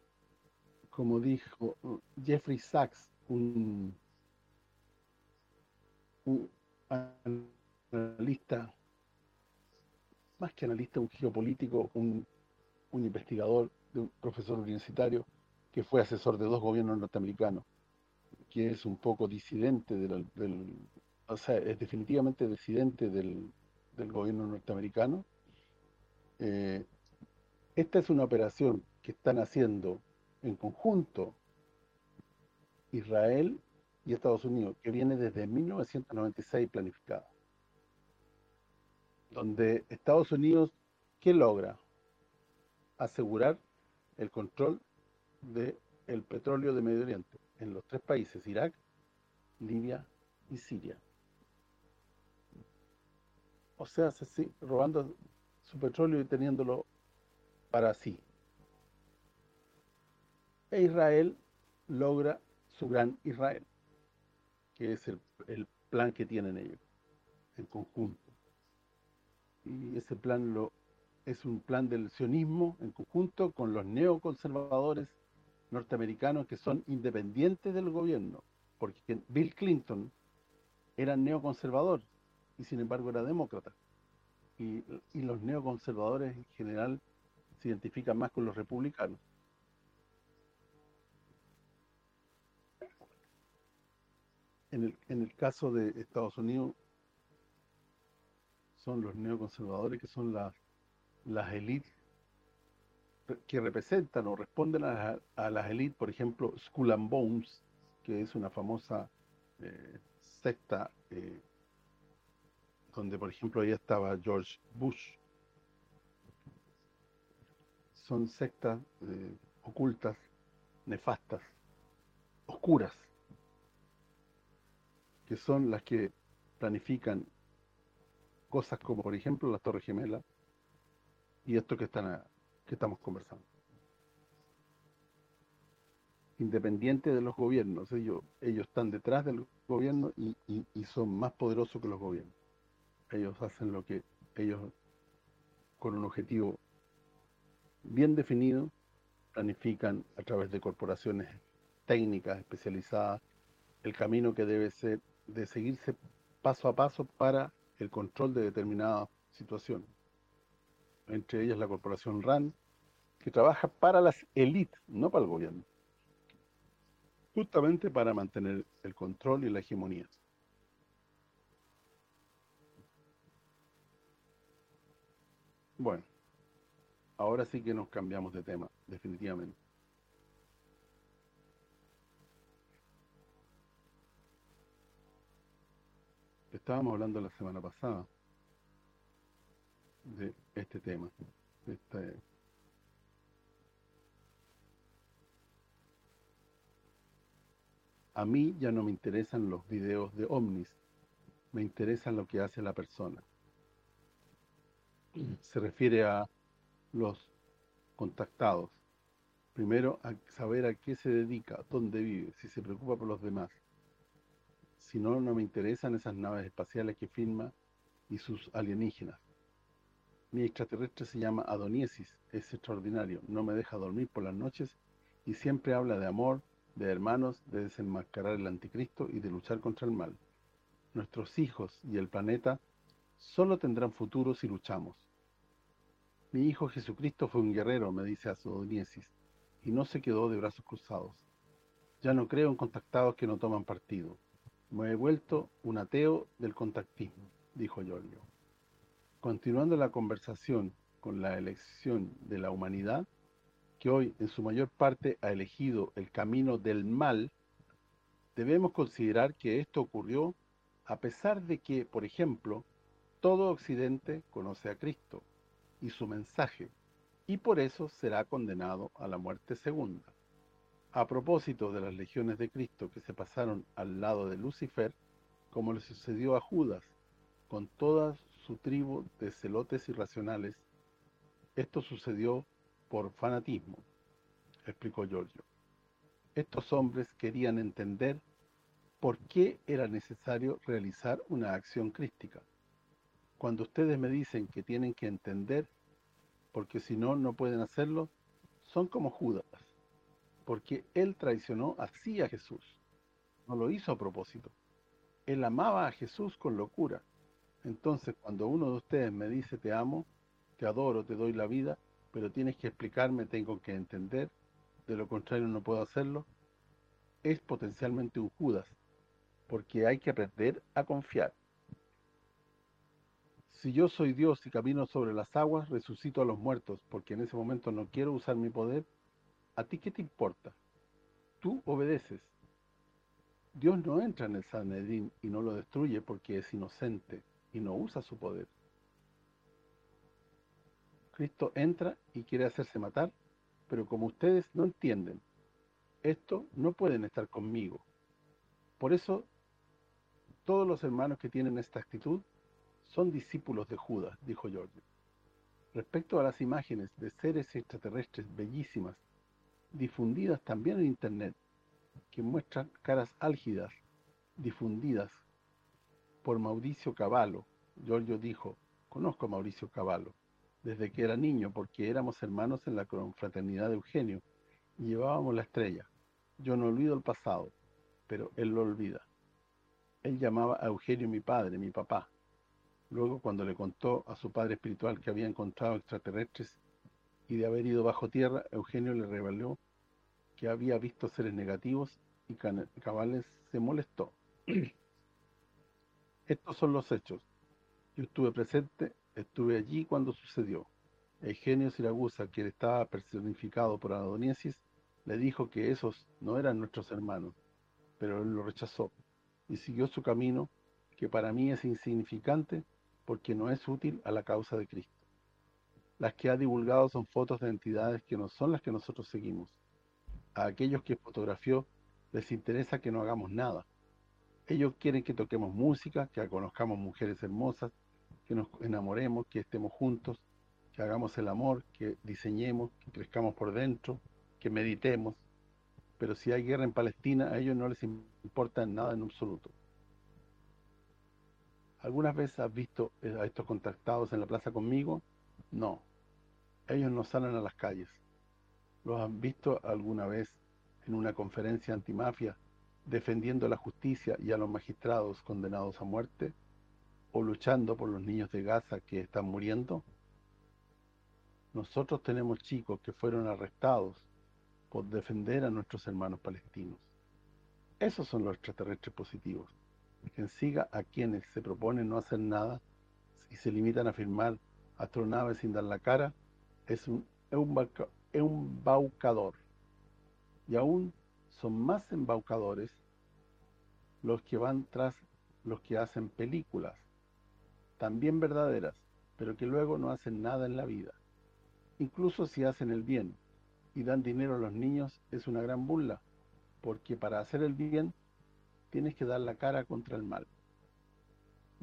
como dijo Jeffrey Sachs, un, analista, más que analista, un geopolítico, un, investigador, un profesor universitario, que fue asesor de dos gobiernos norteamericanos, que es un poco disidente del, o sea, es definitivamente disidente del, gobierno norteamericano. Eh, esta es una operación que están haciendo en conjunto Israel y Estados Unidos, que viene desde 1996 planificada. Donde Estados Unidos, ¿qué logra? Asegurar el control del petróleo de Medio Oriente en los tres países, Irak, Libia y Siria o sea, sí, robando su petróleo y teniéndolo para sí. E Israel logra su gran Israel, que es el, plan que tienen ellos en conjunto. Y ese plan lo es un plan del sionismo en conjunto con los neoconservadores norteamericanos que son independientes del gobierno, porque Bill Clinton era neoconservador y sin embargo era demócrata. Y, los neoconservadores en general se identifican más con los republicanos. En el, en el caso de Estados Unidos, son los neoconservadores que son las, las élites que representan o responden a, las élites, por ejemplo, Skull and Bones, que es una famosa eh, secta eh, donde por ejemplo ahí estaba George Bush. Son sectas eh, ocultas, nefastas, oscuras, que son las que planifican cosas como por ejemplo las Torres Gemelas y esto que están que estamos conversando. Independiente de los gobiernos, ellos ellos están detrás del gobierno y son más poderosos que los gobiernos ellos hacen lo que ellos, con un objetivo bien definido, planifican a través de corporaciones técnicas especializadas el camino que debe ser de seguirse paso a paso para el control de determinadas situaciones. Entre ellas la corporación RAN, que trabaja para las élites, no para el gobierno. Justamente para mantener el control y la hegemonía. Bueno, ahora sí que nos cambiamos de tema, definitivamente. Estábamos hablando la semana pasada de este tema, este A mí ya no me interesan los videos de ovnis, me interesa lo que hace la persona se refiere a los contactados. Primero, a saber a qué se dedica, dónde vive, si se preocupa por los demás. Si no, no me interesan esas naves espaciales que filma y sus alienígenas. Mi extraterrestre se llama Adoniesis, es extraordinario, no me deja dormir por las noches y siempre habla de amor, de hermanos de desenmascarar el anticristo y de luchar contra el mal. Nuestros hijos y el planeta solo tendrán futuro si luchamos. Mi hijo Jesucristo fue un guerrero, me dice Asodoniesis, y no se quedó de brazos cruzados. Ya no creo en contactados que no toman partido. Me he vuelto un ateo del contactismo, dijo Giorgio. Continuando la conversación con la elección de la humanidad, que hoy en su mayor parte ha elegido el camino del mal, debemos considerar que esto ocurrió a pesar de que, por ejemplo, todo Occidente conoce a Cristo y su mensaje, y por eso será condenado a la muerte segunda. A propósito de las legiones de Cristo que se pasaron al lado de Lucifer, como le sucedió a Judas, con toda su tribu de celotes irracionales, esto sucedió por fanatismo, explicó Giorgio. Estos hombres querían entender por qué era necesario realizar una acción crística. Cuando ustedes me dicen que tienen que entender, porque si no, no pueden hacerlo, son como Judas, porque él traicionó así a Jesús. No lo hizo a propósito. Él amaba a Jesús con locura. Entonces, cuando uno de ustedes me dice te amo, te adoro, te doy la vida, pero tienes que explicarme, tengo que entender, de lo contrario no puedo hacerlo, es potencialmente un Judas, porque hay que aprender a confiar. Si yo soy Dios y camino sobre las aguas, resucito a los muertos, porque en ese momento no quiero usar mi poder, ¿a ti qué te importa? Tú obedeces. Dios no entra en el Sanedrín y no lo destruye porque es inocente y no usa su poder. Cristo entra y quiere hacerse matar, pero como ustedes no entienden, esto no pueden estar conmigo. Por eso, todos los hermanos que tienen esta actitud son discípulos de Judas, dijo Giorgio. Respecto a las imágenes de seres extraterrestres bellísimas, difundidas también en Internet, que muestran caras álgidas, difundidas por Mauricio Cavallo, Giorgio dijo, conozco a Mauricio Cavallo, desde que era niño, porque éramos hermanos en la confraternidad de Eugenio y llevábamos la estrella. Yo no olvido el pasado, pero él lo olvida. Él llamaba a Eugenio mi padre, mi papá. Luego, cuando le contó a su padre espiritual que había encontrado extraterrestres y de haber ido bajo tierra, Eugenio le reveló que había visto seres negativos y Cabales se molestó. Estos son los hechos. Yo estuve presente Estuve allí cuando sucedió. Eugenio Siragusa, quien estaba personificado por Adoniesis, le dijo que esos no eran nuestros hermanos, pero él lo rechazó y siguió su camino, que para mí es insignificante porque no es útil a la causa de Cristo. Las que ha divulgado son fotos de entidades que no son las que nosotros seguimos. A aquellos que fotografió les interesa que no hagamos nada. Ellos quieren que toquemos música, que conozcamos mujeres hermosas, que nos enamoremos, que estemos juntos, que hagamos el amor, que diseñemos, que crezcamos por dentro, que meditemos. Pero si hay guerra en Palestina, a ellos no les importa nada en absoluto. ¿Algunas veces has visto a estos contactados en la plaza conmigo? No. Ellos no salen a las calles. ¿Los han visto alguna vez en una conferencia antimafia defendiendo la justicia y a los magistrados condenados a muerte? o luchando por los niños de Gaza que están muriendo? Nosotros tenemos chicos que fueron arrestados por defender a nuestros hermanos palestinos. Esos son los extraterrestres positivos. Quien siga a quienes se proponen no hacer nada y se limitan a firmar astronaves sin dar la cara, es un embaucador. Y aún son más embaucadores los que van tras los que hacen películas también verdaderas, pero que luego no hacen nada en la vida. Incluso si hacen el bien y dan dinero a los niños, es una gran burla, porque para hacer el bien tienes que dar la cara contra el mal.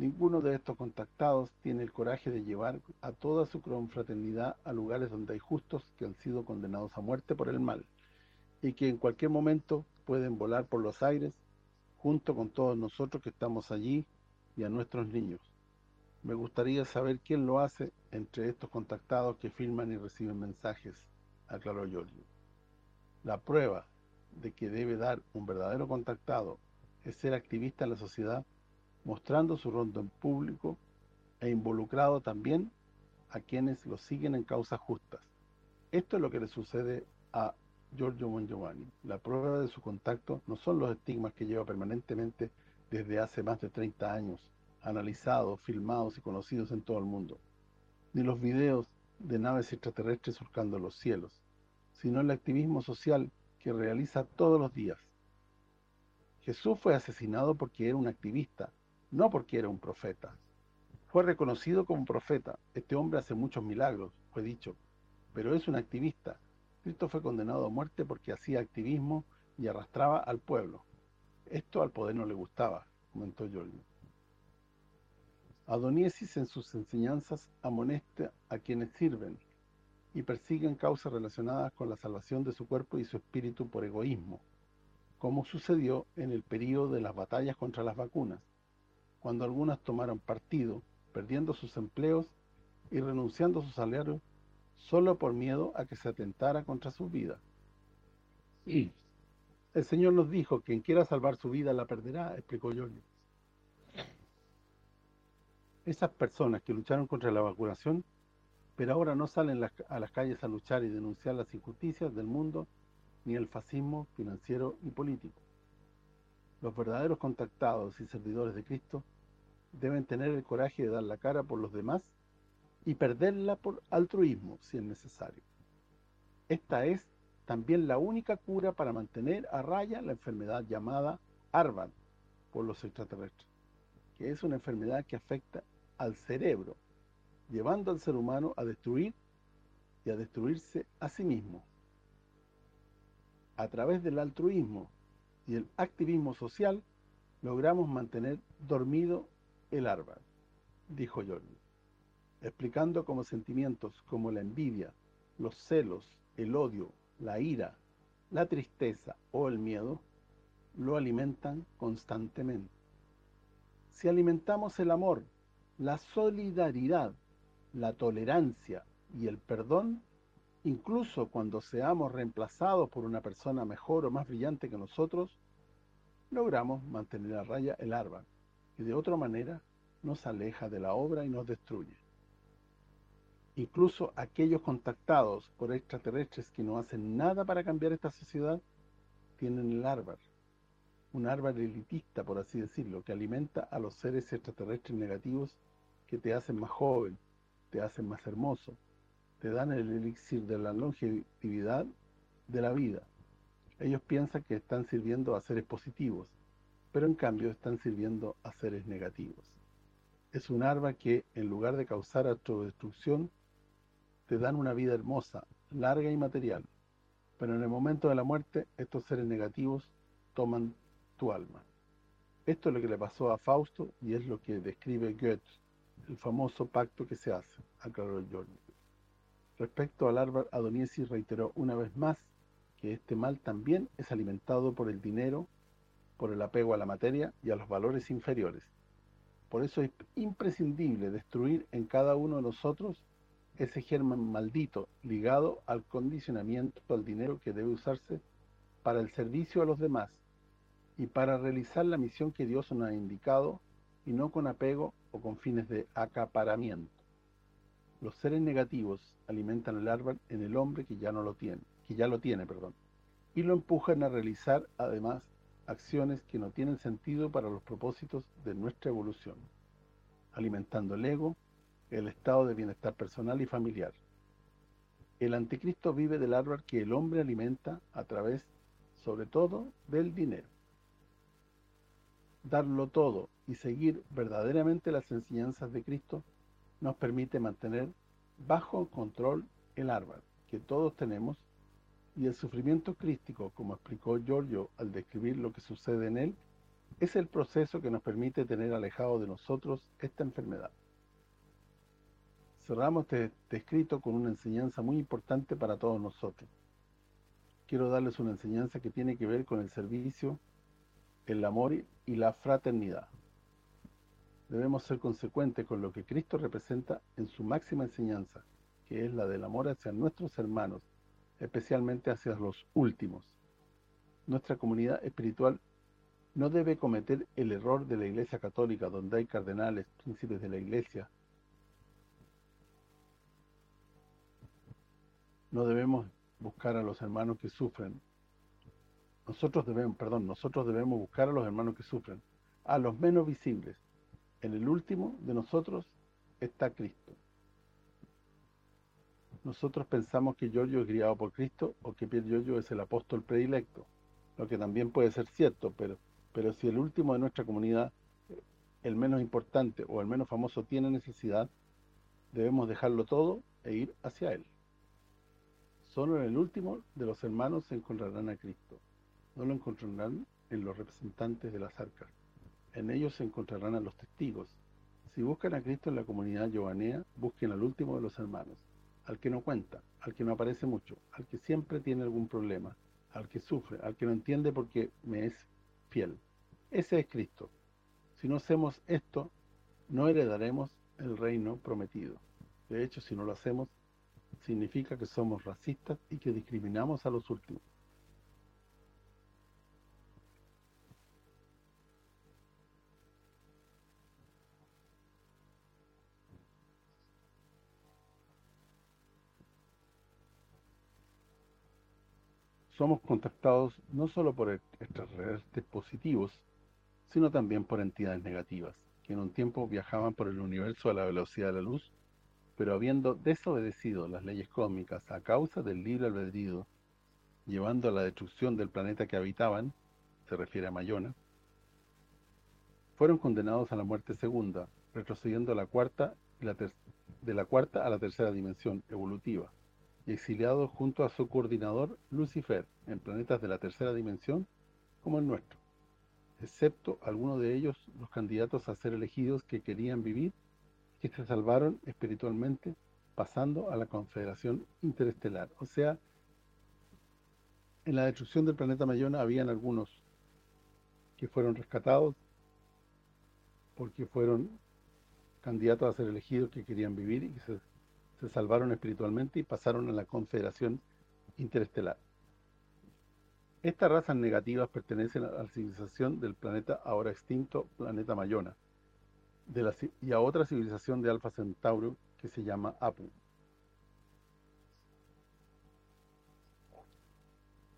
Ninguno de estos contactados tiene el coraje de llevar a toda su confraternidad a lugares donde hay justos que han sido condenados a muerte por el mal, y que en cualquier momento pueden volar por los aires, junto con todos nosotros que estamos allí y a nuestros niños. Me gustaría saber quién lo hace entre estos contactados que firman y reciben mensajes, aclaró Giorgio. La prueba de que debe dar un verdadero contactado es ser activista en la sociedad, mostrando su rol en público e involucrado también a quienes lo siguen en causas justas. Esto es lo que le sucede a Giorgio Mongiovanni. La prueba de su contacto no son los estigmas que lleva permanentemente desde hace más de 30 años, analizados, filmados y conocidos en todo el mundo, ni los videos de naves extraterrestres surcando los cielos, sino el activismo social que realiza todos los días. Jesús fue asesinado porque era un activista, no porque era un profeta. Fue reconocido como profeta. Este hombre hace muchos milagros, fue dicho, pero es un activista. Cristo fue condenado a muerte porque hacía activismo y arrastraba al pueblo. Esto al poder no le gustaba, comentó Giorgio. Adoniesis en sus enseñanzas amonesta a quienes sirven y persiguen causas relacionadas con la salvación de su cuerpo y su espíritu por egoísmo, como sucedió en el periodo de las batallas contra las vacunas, cuando algunas tomaron partido, perdiendo sus empleos y renunciando a sus salarios solo por miedo a que se atentara contra su vida. Y el Señor nos dijo, quien quiera salvar su vida la perderá, explicó Giorgio. Esas personas que lucharon contra la vacunación, pero ahora no salen a las calles a luchar y denunciar las injusticias del mundo, ni el fascismo financiero y político. Los verdaderos contactados y servidores de Cristo deben tener el coraje de dar la cara por los demás y perderla por altruismo, si es necesario. Esta es también la única cura para mantener a raya la enfermedad llamada ARVAN por los extraterrestres, que es una enfermedad que afecta al cerebro, llevando al ser humano a destruir y a destruirse a sí mismo. A través del altruismo y el activismo social, logramos mantener dormido el ARVAN, dijo Jordan explicando cómo sentimientos como la envidia, los celos, el odio, la ira, la tristeza o el miedo lo alimentan constantemente. Si alimentamos el amor, la solidaridad, la tolerancia y el perdón, incluso cuando seamos reemplazados por una persona mejor o más brillante que nosotros, logramos mantener a raya el árbol, y de otra manera nos aleja de la obra y nos destruye. Incluso aquellos contactados por extraterrestres que no hacen nada para cambiar esta sociedad, tienen el árbol. Un árbol elitista, por así decirlo, que alimenta a los seres extraterrestres negativos que te hacen más joven, te hacen más hermoso, te dan el elixir de la longevidad de la vida. Ellos piensan que están sirviendo a seres positivos, pero en cambio están sirviendo a seres negativos. Es un arma que, en lugar de causar autodestrucción, te dan una vida hermosa, larga y material, pero en el momento de la muerte estos seres negativos toman tu alma. Esto es lo que le pasó a Fausto y es lo que describe Goethe, el famoso pacto que se hace, aclaró Jordi. Respecto al árbol, Adoniesi reiteró una vez más que este mal también es alimentado por el dinero, por el apego a la materia y a los valores inferiores. Por eso es imprescindible destruir en cada uno de nosotros ese germen maldito ligado al condicionamiento al dinero que debe usarse para el servicio a los demás y para realizar la misión que Dios nos ha indicado y no con apego o con fines de acaparamiento. Los seres negativos alimentan el árbol en el hombre que ya no lo tiene, que ya lo tiene, perdón, y lo empujan a realizar además acciones que no tienen sentido para los propósitos de nuestra evolución, alimentando el ego, el estado de bienestar personal y familiar. El anticristo vive del árbol que el hombre alimenta a través, sobre todo, del dinero. Darlo todo y seguir verdaderamente las enseñanzas de Cristo nos permite mantener bajo control el árbol que todos tenemos y el sufrimiento crístico, como explicó Giorgio al describir lo que sucede en él, es el proceso que nos permite tener alejado de nosotros esta enfermedad. Cerramos este, este, escrito con una enseñanza muy importante para todos nosotros. Quiero darles una enseñanza que tiene que ver con el servicio, el amor y la fraternidad. Debemos ser consecuentes con lo que Cristo representa en su máxima enseñanza, que es la del amor hacia nuestros hermanos, especialmente hacia los últimos. nuestra comunidad espiritual no debe cometer el error de la Iglesia Católica, donde hay cardenales, príncipes de la Iglesia. No debemos buscar a los hermanos que sufren. Nosotros debemos, perdón, nosotros debemos buscar a los hermanos que sufren, a los menos visibles. En el último de nosotros está Cristo. Nosotros pensamos que Giorgio es criado por Cristo o que Pier Giorgio es el apóstol predilecto, lo que también puede ser cierto, pero pero si el último de nuestra comunidad, el menos importante o el menos famoso tiene necesidad, debemos dejarlo todo e ir hacia él. Solo en el último de los hermanos se encontrarán a Cristo. No lo encontrarán en los representantes de las arcas. En ellos se encontrarán a los testigos. Si buscan a Cristo en la comunidad giovanea, busquen al último de los hermanos, al que no cuenta, al que no aparece mucho, al que siempre tiene algún problema, al que sufre, al que no entiende porque me es fiel. Ese es Cristo. Si no hacemos esto, no heredaremos el reino prometido. De hecho, si no lo hacemos, significa que somos racistas y que discriminamos a los últimos. Somos contactados no solo por extraterrestres positivos, sino también por entidades negativas, que en un tiempo viajaban por el universo a la velocidad de la luz, pero habiendo desobedecido las leyes cósmicas a causa del libre albedrío, llevando a la destrucción del planeta que habitaban, se refiere a Mayona, fueron condenados a la muerte segunda, retrocediendo a la cuarta de la cuarta a la tercera dimensión evolutiva y exiliados junto a su coordinador Lucifer en planetas de la tercera dimensión como el nuestro, excepto algunos de ellos los candidatos a ser elegidos que querían vivir, que se salvaron espiritualmente pasando a la confederación interestelar. O sea, en la destrucción del planeta Mayona habían algunos que fueron rescatados porque fueron candidatos a ser elegidos que querían vivir y que se se salvaron espiritualmente y pasaron a la Confederación Interestelar. Estas razas negativas pertenecen a la civilización del planeta ahora extinto, planeta Mayona, y a otra civilización de Alfa Centauro que se llama Apu.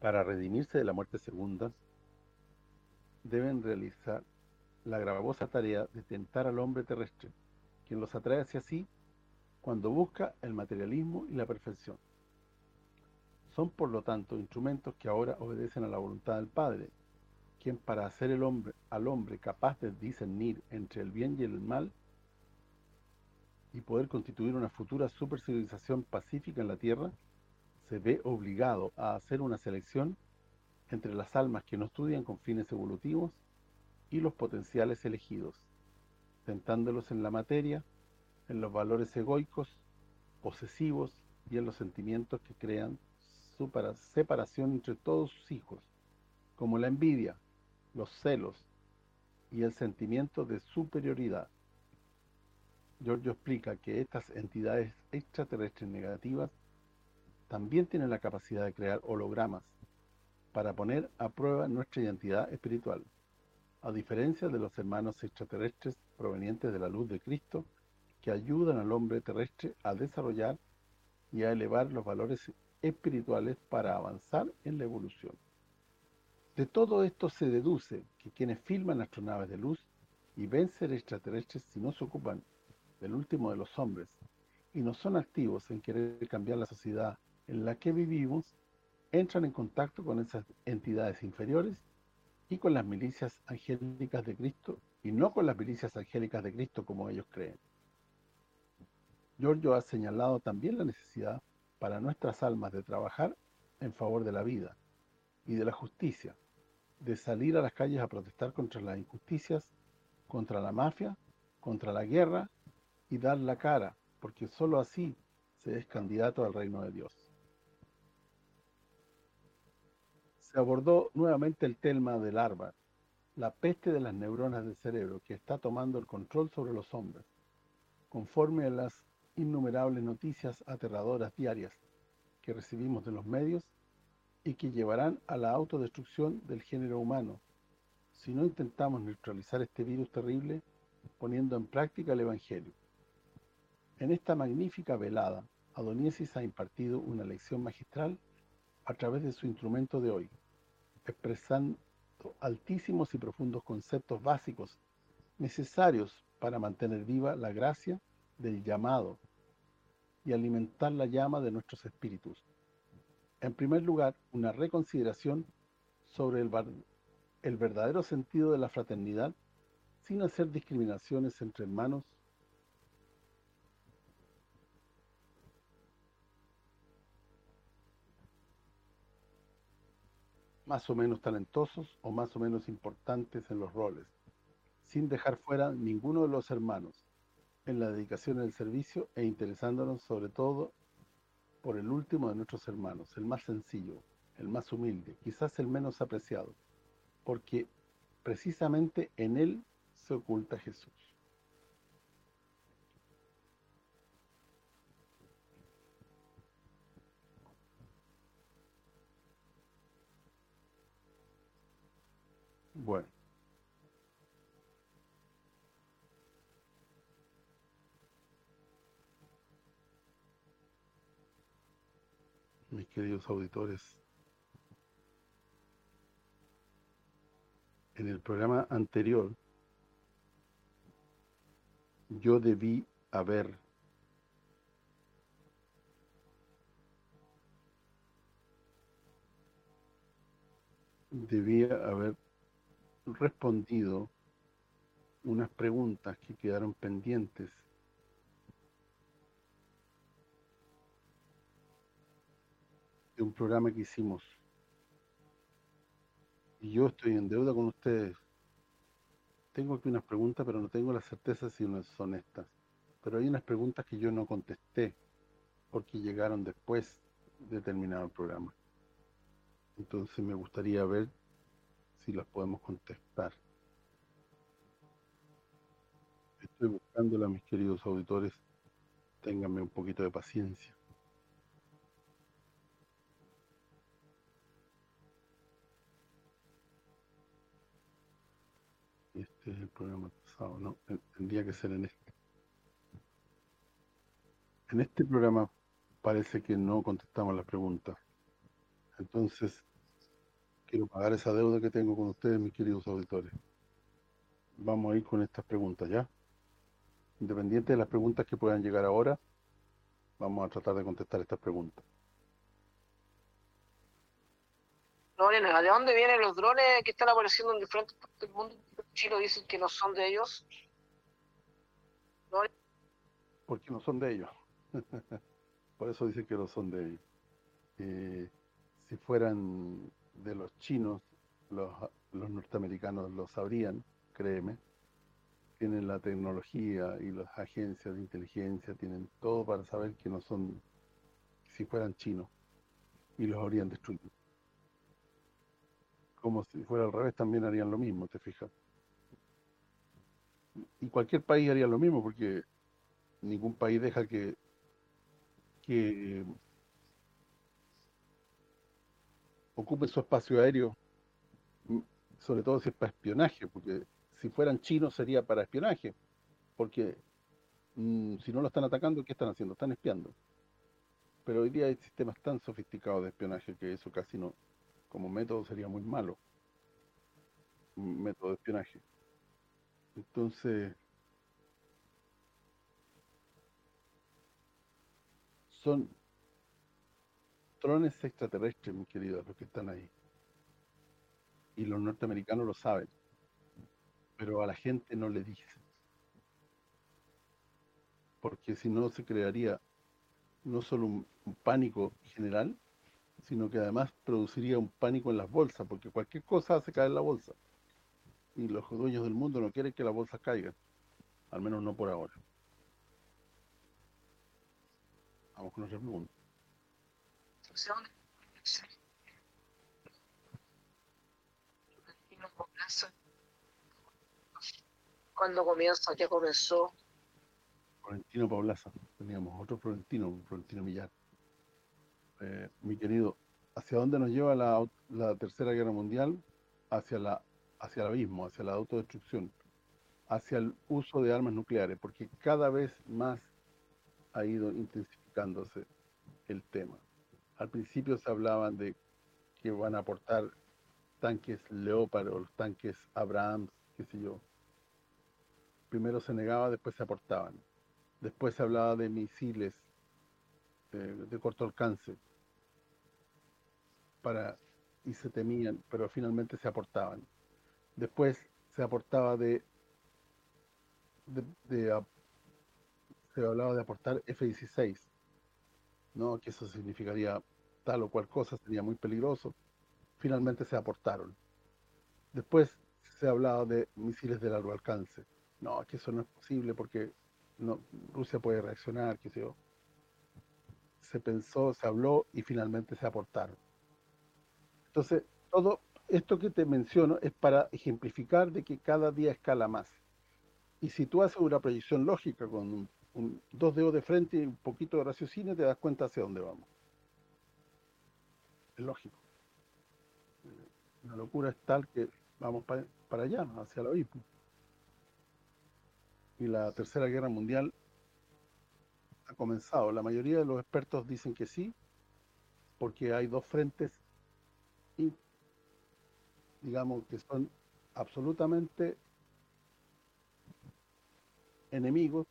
Para redimirse de la muerte segunda, deben realizar la gravosa tarea de tentar al hombre terrestre, quien los atrae hacia sí cuando busca el materialismo y la perfección. Son por lo tanto instrumentos que ahora obedecen a la voluntad del Padre, quien para hacer el hombre al hombre capaz de discernir entre el bien y el mal y poder constituir una futura supercivilización pacífica en la Tierra, se ve obligado a hacer una selección entre las almas que no estudian con fines evolutivos y los potenciales elegidos, tentándolos en la materia en los valores egoicos, posesivos y en los sentimientos que crean separación entre todos sus hijos, como la envidia, los celos y el sentimiento de superioridad. Giorgio explica que estas entidades extraterrestres negativas también tienen la capacidad de crear hologramas para poner a prueba nuestra identidad espiritual, a diferencia de los hermanos extraterrestres provenientes de la luz de Cristo, que ayudan al hombre terrestre a desarrollar y a elevar los valores espirituales para avanzar en la evolución. De todo esto se deduce que quienes filman astronaves de luz y ven ser extraterrestres si no se ocupan del último de los hombres y no son activos en querer cambiar la sociedad en la que vivimos, entran en contacto con esas entidades inferiores y con las milicias angélicas de Cristo y no con las milicias angélicas de Cristo como ellos creen. Giorgio ha señalado también la necesidad para nuestras almas de trabajar en favor de la vida y de la justicia, de salir a las calles a protestar contra las injusticias, contra la mafia, contra la guerra y dar la cara, porque sólo así se es candidato al reino de Dios. Se abordó nuevamente el tema del árbol, la peste de las neuronas del cerebro que está tomando el control sobre los hombres, conforme a las innumerables noticias aterradoras diarias que recibimos de los medios, y que llevarán a la autodestrucción del género humano si no intentamos neutralizar este virus terrible poniendo en práctica el Evangelio. En esta magnífica velada, Adoniesis ha impartido una lección magistral a través de su instrumento de hoy, expresando altísimos y profundos conceptos básicos necesarios para mantener viva la gracia del llamado y alimentar la llama de nuestros espíritus. En primer lugar, una reconsideración sobre el, verdadero sentido de la fraternidad sin hacer discriminaciones entre hermanos más o menos talentosos o más o menos importantes en los roles, sin dejar fuera ninguno de los hermanos en la dedicación al servicio e interesándonos sobre todo por el último de nuestros hermanos, el más sencillo, el más humilde, quizás el menos apreciado, porque precisamente en él se oculta Jesús. Bueno. Queridos auditores, en el programa anterior yo debí haber debía haber respondido unas preguntas que quedaron pendientes un programa que hicimos. Y yo estoy en deuda con ustedes. Tengo aquí unas preguntas, pero no tengo la certeza si son estas. Pero hay unas preguntas que yo no contesté, porque llegaron después de terminar el programa. Entonces me gustaría ver si las podemos contestar. Estoy buscándola, mis queridos auditores. Ténganme un poquito de paciencia. Es el programa pasado, no, tendría que ser en este. En este programa parece que no contestamos las preguntas. Entonces, quiero pagar esa deuda que tengo con ustedes, mis queridos auditores. Vamos a ir con estas preguntas, ¿ya? Independiente de las preguntas que puedan llegar ahora, vamos a tratar de contestar estas preguntas. ¿de dónde vienen los drones que están apareciendo en diferentes partes del mundo? Chino dicen que no son de ellos. Porque no son de ellos. Por eso dicen que no son de ellos. Eh, si fueran de los chinos, los, norteamericanos lo sabrían, créeme. Tienen la tecnología y las agencias de inteligencia, tienen todo para saber que no son, si fueran chinos, y los habrían destruido. Como si fuera al revés, también harían lo mismo, ¿te fijas? Y cualquier país haría lo mismo, porque ningún país deja que, que ocupe su espacio aéreo, mm, sobre todo si es para espionaje, porque si fueran chinos sería para espionaje, porque mm, si no lo están atacando, ¿qué están haciendo? Están espiando. Pero hoy día hay sistemas tan sofisticados de espionaje que eso casi no, como método sería muy malo, método de espionaje. Entonces, son drones extraterrestres, mis queridos, los que están ahí. Y los norteamericanos lo saben. Pero a la gente no le dicen. Porque si no se crearía no solo un, pánico general, sino que además produciría un pánico en las bolsas, porque cualquier cosa hace caer la bolsa. Y los dueños del mundo no quieren que la bolsa caiga. Al menos no por ahora. Vamos con otra pregunta. Cuando comienza? ¿Qué comenzó? Florentino Paulaza. Teníamos otro Florentino, Florentino Millar. Eh, mi querido, ¿Hacia dónde nos lleva la, la Tercera Guerra Mundial? Hacia la hacia el abismo, hacia la autodestrucción, hacia el uso de armas nucleares, porque cada vez más ha ido intensificándose el tema. Al principio se hablaban de que van a aportar tanques Leopard o los tanques Abrams, qué sé yo. Primero se negaba, después se aportaban. Después se hablaba de misiles eh, de corto alcance para y se temían, pero finalmente se aportaban. Después se aportaba de, de, se hablaba de aportar F-16, ¿no? que eso significaría tal o cual cosa, sería muy peligroso. Finalmente se aportaron. Después se hablaba de misiles de largo alcance. No, que eso no es posible porque no, Rusia puede reaccionar, qué sé yo. Se pensó, se habló y finalmente se aportaron. Entonces, todo esto que te menciono es para ejemplificar de que cada día escala más. Y si tú haces una proyección lógica con dos dedos de frente y un poquito de raciocinio, te das cuenta hacia dónde vamos. Es lógico. La locura es tal que vamos para, para allá, hacia el abismo. Y la Tercera Guerra Mundial ha comenzado. La mayoría de los expertos dicen que sí, porque hay dos frentes digamos, que son absolutamente enemigos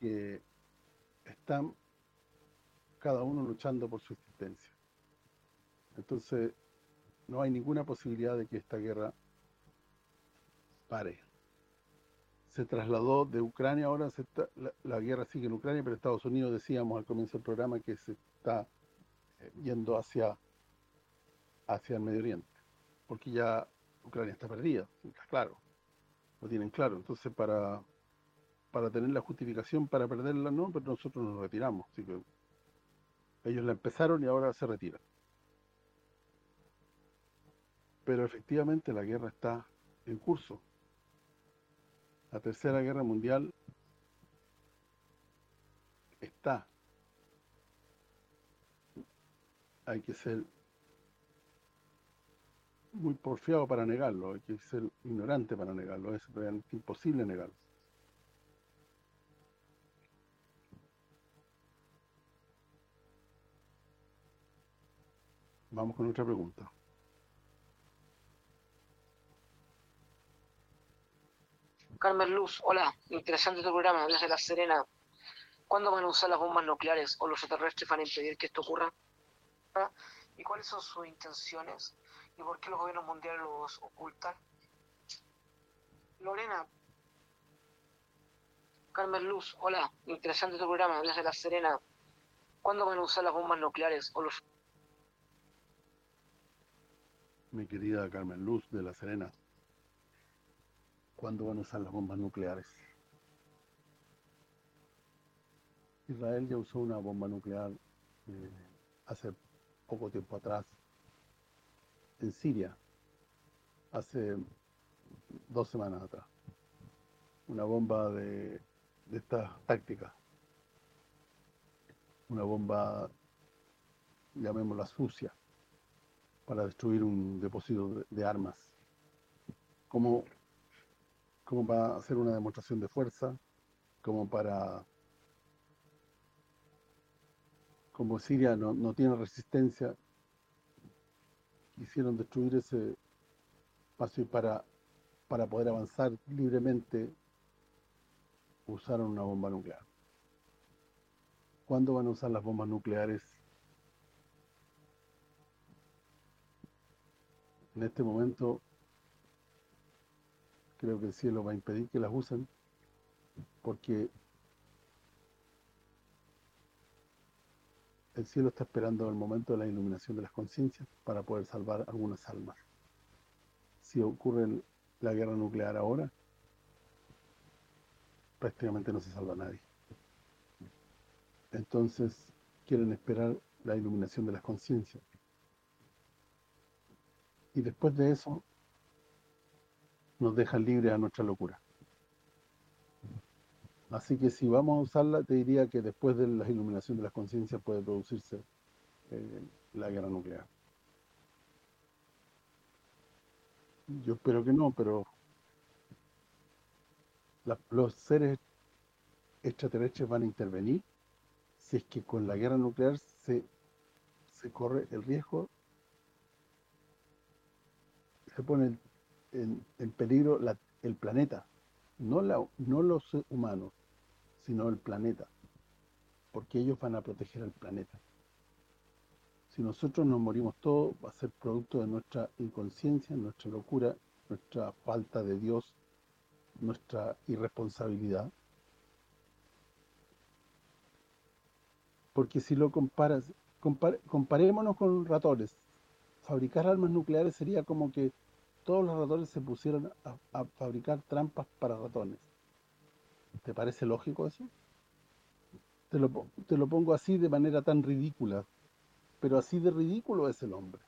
que están cada uno luchando por su existencia. Entonces, no hay ninguna posibilidad de que esta guerra pare. Se trasladó de Ucrania, ahora la, la, guerra sigue en Ucrania, pero Estados Unidos, decíamos al comienzo del programa, que se está eh, yendo hacia hacia el Medio Oriente, porque ya Ucrania está perdida, claro, lo tienen claro. Entonces, para para tener la justificación para perderla, no, pero nosotros nos retiramos. Así que ellos la empezaron y ahora se retiran. Pero efectivamente la guerra está en curso. La Tercera Guerra Mundial está. Hay que ser muy porfiado para negarlo, hay que ser ignorante para negarlo, es realmente imposible negarlo. Vamos con otra pregunta. Carmen Luz, hola, interesante tu programa, desde La Serena. ¿Cuándo van a usar las bombas nucleares o los extraterrestres van a impedir que esto ocurra? ¿Y cuáles son sus intenciones? ¿Y por qué los gobiernos mundiales los ocultan? Lorena. Carmen Luz, hola, interesante tu programa, desde La Serena. ¿Cuándo van a usar las bombas nucleares o los... Mi querida Carmen Luz de La Serena, ¿cuándo van a usar las bombas nucleares? Israel ya usó una bomba nuclear eh, hace poco tiempo atrás en Siria hace dos semanas atrás. Una bomba de, de estas tácticas. Una bomba, llamémosla sucia, para destruir un depósito de, armas. Como, como para hacer una demostración de fuerza, como para como Siria no, no tiene resistencia, quisieron destruir ese espacio para, para poder avanzar libremente usaron una bomba nuclear. ¿Cuándo van a usar las bombas nucleares? En este momento creo que el cielo va a impedir que las usen porque el cielo está esperando el momento de la iluminación de las conciencias para poder salvar algunas almas. Si ocurre la guerra nuclear ahora, prácticamente no se salva nadie. Entonces, quieren esperar la iluminación de las conciencias. Y después de eso, nos dejan libres a nuestra locura. Así que si vamos a usarla, te diría que después de la iluminación de las conciencias puede producirse eh, la guerra nuclear. Yo espero que no, pero los seres extraterrestres van a intervenir si es que con la guerra nuclear se, corre el riesgo, se pone en, peligro el planeta, no, la, no los humanos, sino el planeta, porque ellos van a proteger al planeta. Si nosotros nos morimos todos, va a ser producto de nuestra inconsciencia, nuestra locura, nuestra falta de Dios, nuestra irresponsabilidad. Porque si lo comparas, comparémonos con ratones. Fabricar armas nucleares sería como que todos los ratones se pusieran a, fabricar trampas para ratones. ¿Te parece lógico eso? Te lo, te lo pongo así de manera tan ridícula, pero así de ridículo es el hombre.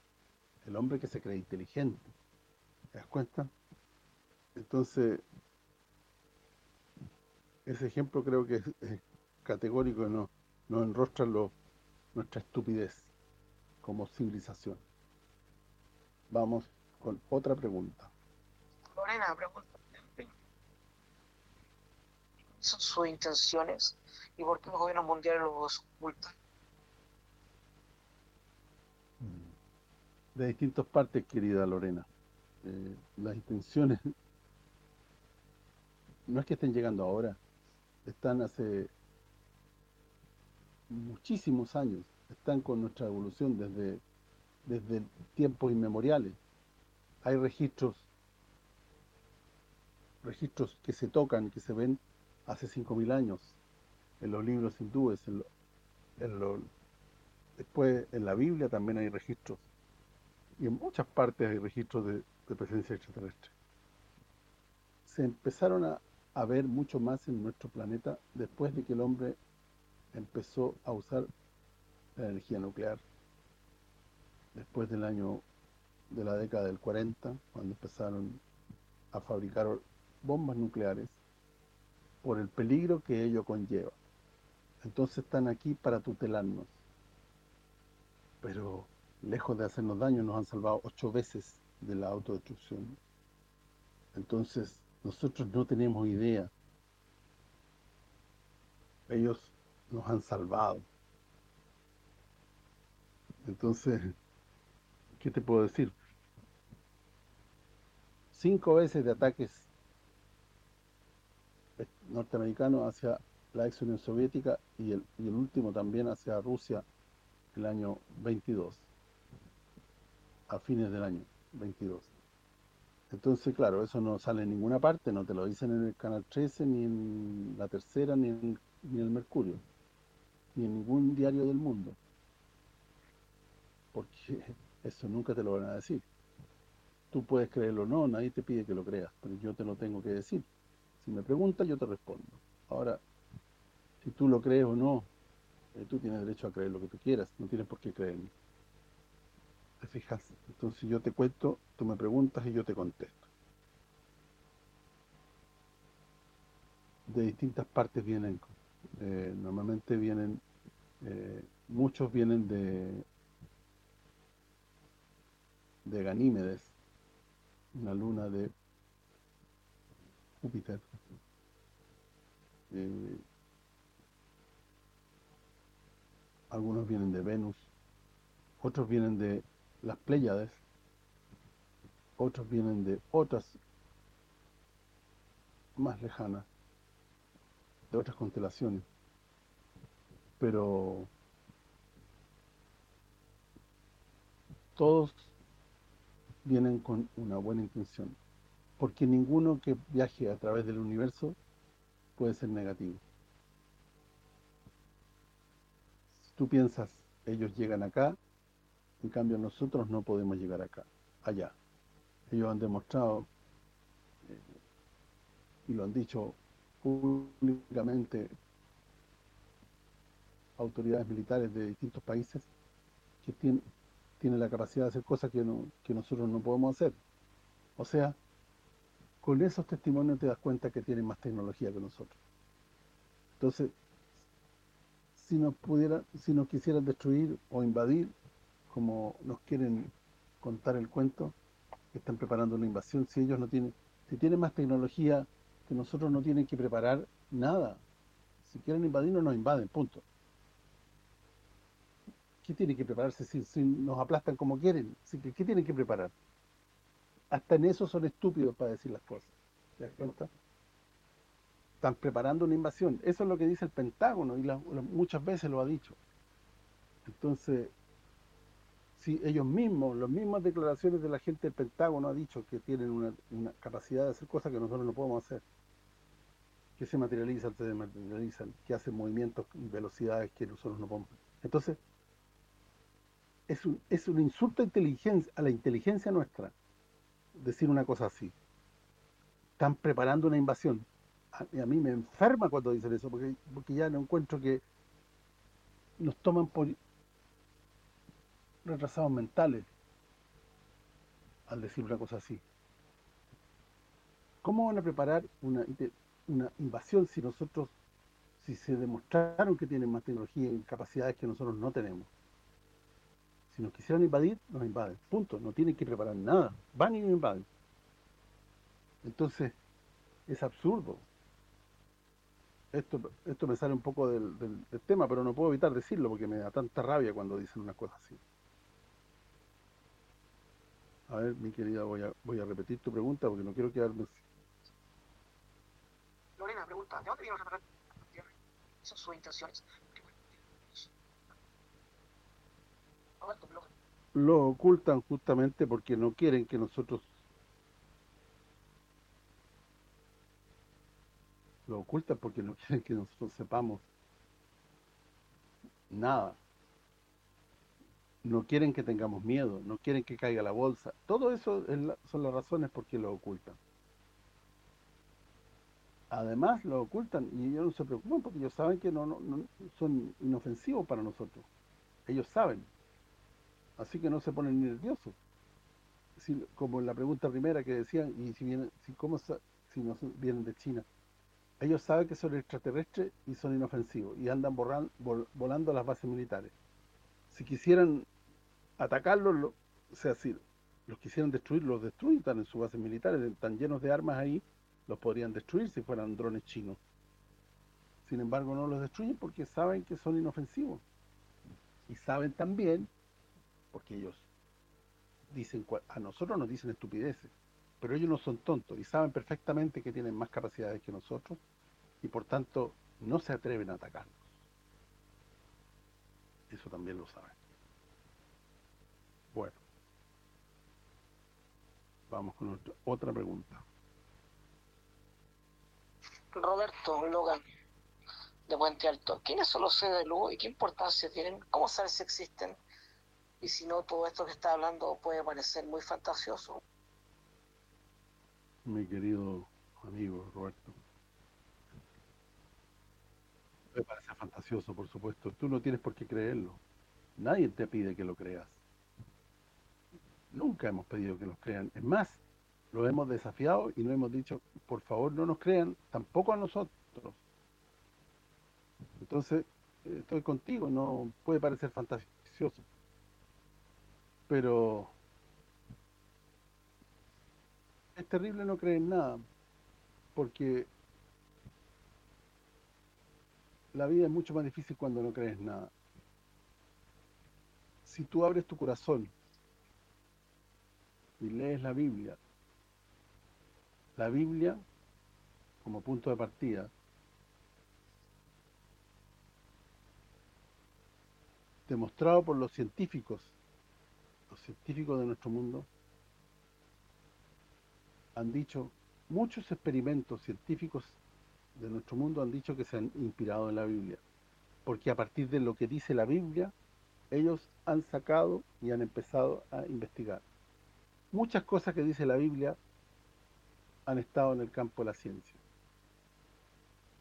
El hombre que se cree inteligente. ¿Te das cuenta? Entonces, ese ejemplo creo que es, categórico, no, no enrostra nuestra estupidez como civilización. Vamos con otra pregunta. Lorena, pregunta. ¿Son sus intenciones y por qué los gobiernos mundiales los ocultan? De distintas partes, querida Lorena. Eh, las intenciones no es que estén llegando ahora, están hace muchísimos años, están con nuestra evolución desde, desde tiempos inmemoriales hay registros registros que se tocan, que se ven hace 5.000 años en los libros hindúes, en después en la Biblia también hay registros y en muchas partes hay registros de, presencia extraterrestre. Se empezaron a, ver mucho más en nuestro planeta después de que el hombre empezó a usar la energía nuclear, después del año de la década del 40, cuando empezaron a fabricar bombas nucleares, por el peligro que ello conlleva. Entonces están aquí para tutelarnos. Pero lejos de hacernos daño, nos han salvado ocho veces de la autodestrucción. Entonces, nosotros no tenemos idea. Ellos nos han salvado. Entonces, ¿qué te puedo decir? Cinco veces de ataques norteamericanos hacia la ex Unión Soviética y el, y el último también hacia Rusia el año 22, a fines del año 22. Entonces, claro, eso no sale en ninguna parte, no te lo dicen en el Canal 13, ni en La Tercera, ni en, ni el Mercurio, ni en ningún diario del mundo. Porque eso nunca te lo van a decir. Tú puedes creerlo o no, nadie te pide que lo creas, pero yo te lo tengo que decir. Si me preguntas, yo te respondo. Ahora, si tú lo crees o no, eh, tú tienes derecho a creer lo que tú quieras, no tienes por qué creerme. ¿Te fijas? Entonces yo te cuento, tú me preguntas y yo te contesto. De distintas partes vienen, eh, normalmente vienen, eh, muchos vienen de de Ganímedes, una luna de Júpiter. Eh, algunos vienen de Venus, otros vienen de las Pléyades, otros vienen de otras más lejanas, de otras constelaciones. Pero todos vienen con una buena intención. Porque ninguno que viaje a través del universo puede ser negativo. Si tú piensas, ellos llegan acá, en cambio nosotros no podemos llegar acá, allá. Ellos han demostrado, eh, y lo han dicho públicamente autoridades militares de distintos países, que tienen, tiene la capacidad de hacer cosas que, que nosotros no podemos hacer. O sea, con esos testimonios te das cuenta que tienen más tecnología que nosotros. Entonces, si nos pudiera, si quisieran destruir o invadir, como nos quieren contar el cuento, que están preparando una invasión, si ellos no tienen, si tienen más tecnología que nosotros no tienen que preparar nada. Si quieren invadirnos, nos invaden, punto. ¿Qué tienen que prepararse si, nos aplastan como quieren? ¿Qué tienen que preparar? Hasta en eso son estúpidos para decir las cosas. ¿Te das cuenta? Están preparando una invasión. Eso es lo que dice el Pentágono y muchas veces lo ha dicho. Entonces, si ellos mismos, las mismas declaraciones de la gente del Pentágono ha dicho que tienen una, capacidad de hacer cosas que nosotros no podemos hacer que se materializan, se desmaterializan, que hacen movimientos y velocidades que nosotros no podemos. Entonces, es un, es un insulto a, inteligencia, a la inteligencia nuestra decir una cosa así. Están preparando una invasión. A, a mí me enferma cuando dicen eso, porque, porque ya no encuentro que nos toman por retrasados mentales al decir una cosa así. ¿Cómo van a preparar una una invasión si nosotros, si se demostraron que tienen más tecnología y capacidades que nosotros no tenemos. Si nos quisieran invadir, nos invaden. Punto. No tienen que preparar nada. Van y nos invaden. Entonces, es absurdo. Esto esto me sale un poco del, del, tema, pero no puedo evitar decirlo porque me da tanta rabia cuando dicen una cosa así. A ver, mi querida, voy a voy a repetir tu pregunta porque no quiero quedarme Lorena pregunta, ¿de dónde vienen los Son sus intenciones. Lo ocultan justamente porque no quieren que nosotros lo ocultan porque no quieren que nosotros sepamos nada. No quieren que tengamos miedo, no quieren que caiga la bolsa. Todo eso son las razones por qué lo ocultan además lo ocultan y ellos no se preocupan porque ellos saben que no, son inofensivos para nosotros. Ellos saben. Así que no se ponen nerviosos. como en la pregunta primera que decían, y si vienen, si cómo si no vienen de China. Ellos saben que son extraterrestres y son inofensivos y andan volando a las bases militares. Si quisieran atacarlos, o sea, si los quisieran destruir, los destruyen, están en sus bases militares, están llenos de armas ahí, los podrían destruir si fueran drones chinos. Sin embargo, no los destruyen porque saben que son inofensivos. Y saben también, porque ellos dicen, a nosotros nos dicen estupideces, pero ellos no son tontos y saben perfectamente que tienen más capacidades que nosotros y por tanto no se atreven a atacarnos. Eso también lo saben. Bueno. Vamos con otra pregunta. Roberto Logan, de Puente Alto. ¿Quiénes son los seres de luz y qué importancia tienen? ¿Cómo sabes si existen? Y si no, todo esto que está hablando puede parecer muy fantasioso. Mi querido amigo Roberto. Me parece fantasioso, por supuesto. Tú no tienes por qué creerlo. Nadie te pide que lo creas. Nunca hemos pedido que los crean. Es más, lo hemos desafiado y no hemos dicho, por favor no nos crean, tampoco a nosotros. Entonces, estoy contigo, no puede parecer fantasioso. Pero es terrible no creer en nada, porque la vida es mucho más difícil cuando no crees nada. Si tú abres tu corazón y lees la Biblia la Biblia como punto de partida demostrado por los científicos científicos de nuestro mundo han dicho muchos experimentos científicos de nuestro mundo han dicho que se han inspirado en la Biblia porque a partir de lo que dice la Biblia ellos han sacado y han empezado a investigar muchas cosas que dice la Biblia han estado en el campo de la ciencia.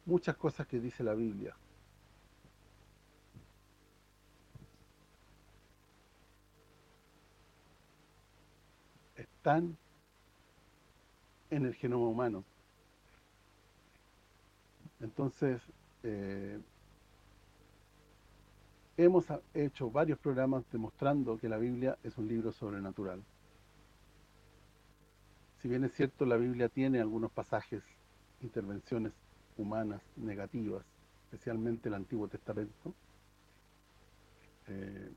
Muchas cosas que dice la Biblia. Están en el genoma humano. Entonces, eh, hemos hecho varios programas demostrando que la Biblia es un libro sobrenatural. Si bien es cierto, la Biblia tiene algunos pasajes, intervenciones humanas negativas, especialmente el Antiguo Testamento, eh,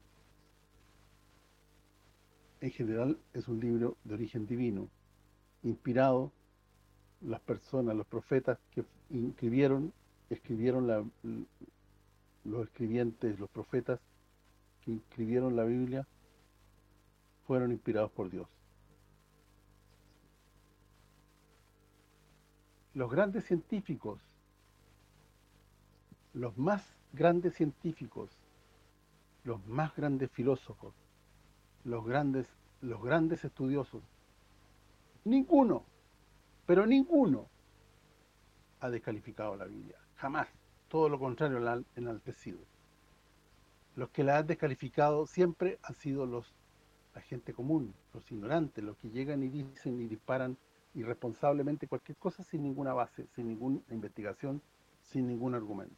en general es un libro de origen divino, inspirado las personas, los profetas que escribieron, escribieron la, los escribientes, los profetas que escribieron la Biblia, fueron inspirados por Dios. Los grandes científicos, los más grandes científicos, los más grandes filósofos, los grandes los grandes estudiosos, ninguno, pero ninguno ha descalificado la Biblia, jamás todo lo contrario la han enaltecido. Los que la han descalificado siempre han sido los la gente común, los ignorantes, los que llegan y dicen y disparan irresponsablemente cualquier cosa sin ninguna base, sin ninguna investigación, sin ningún argumento.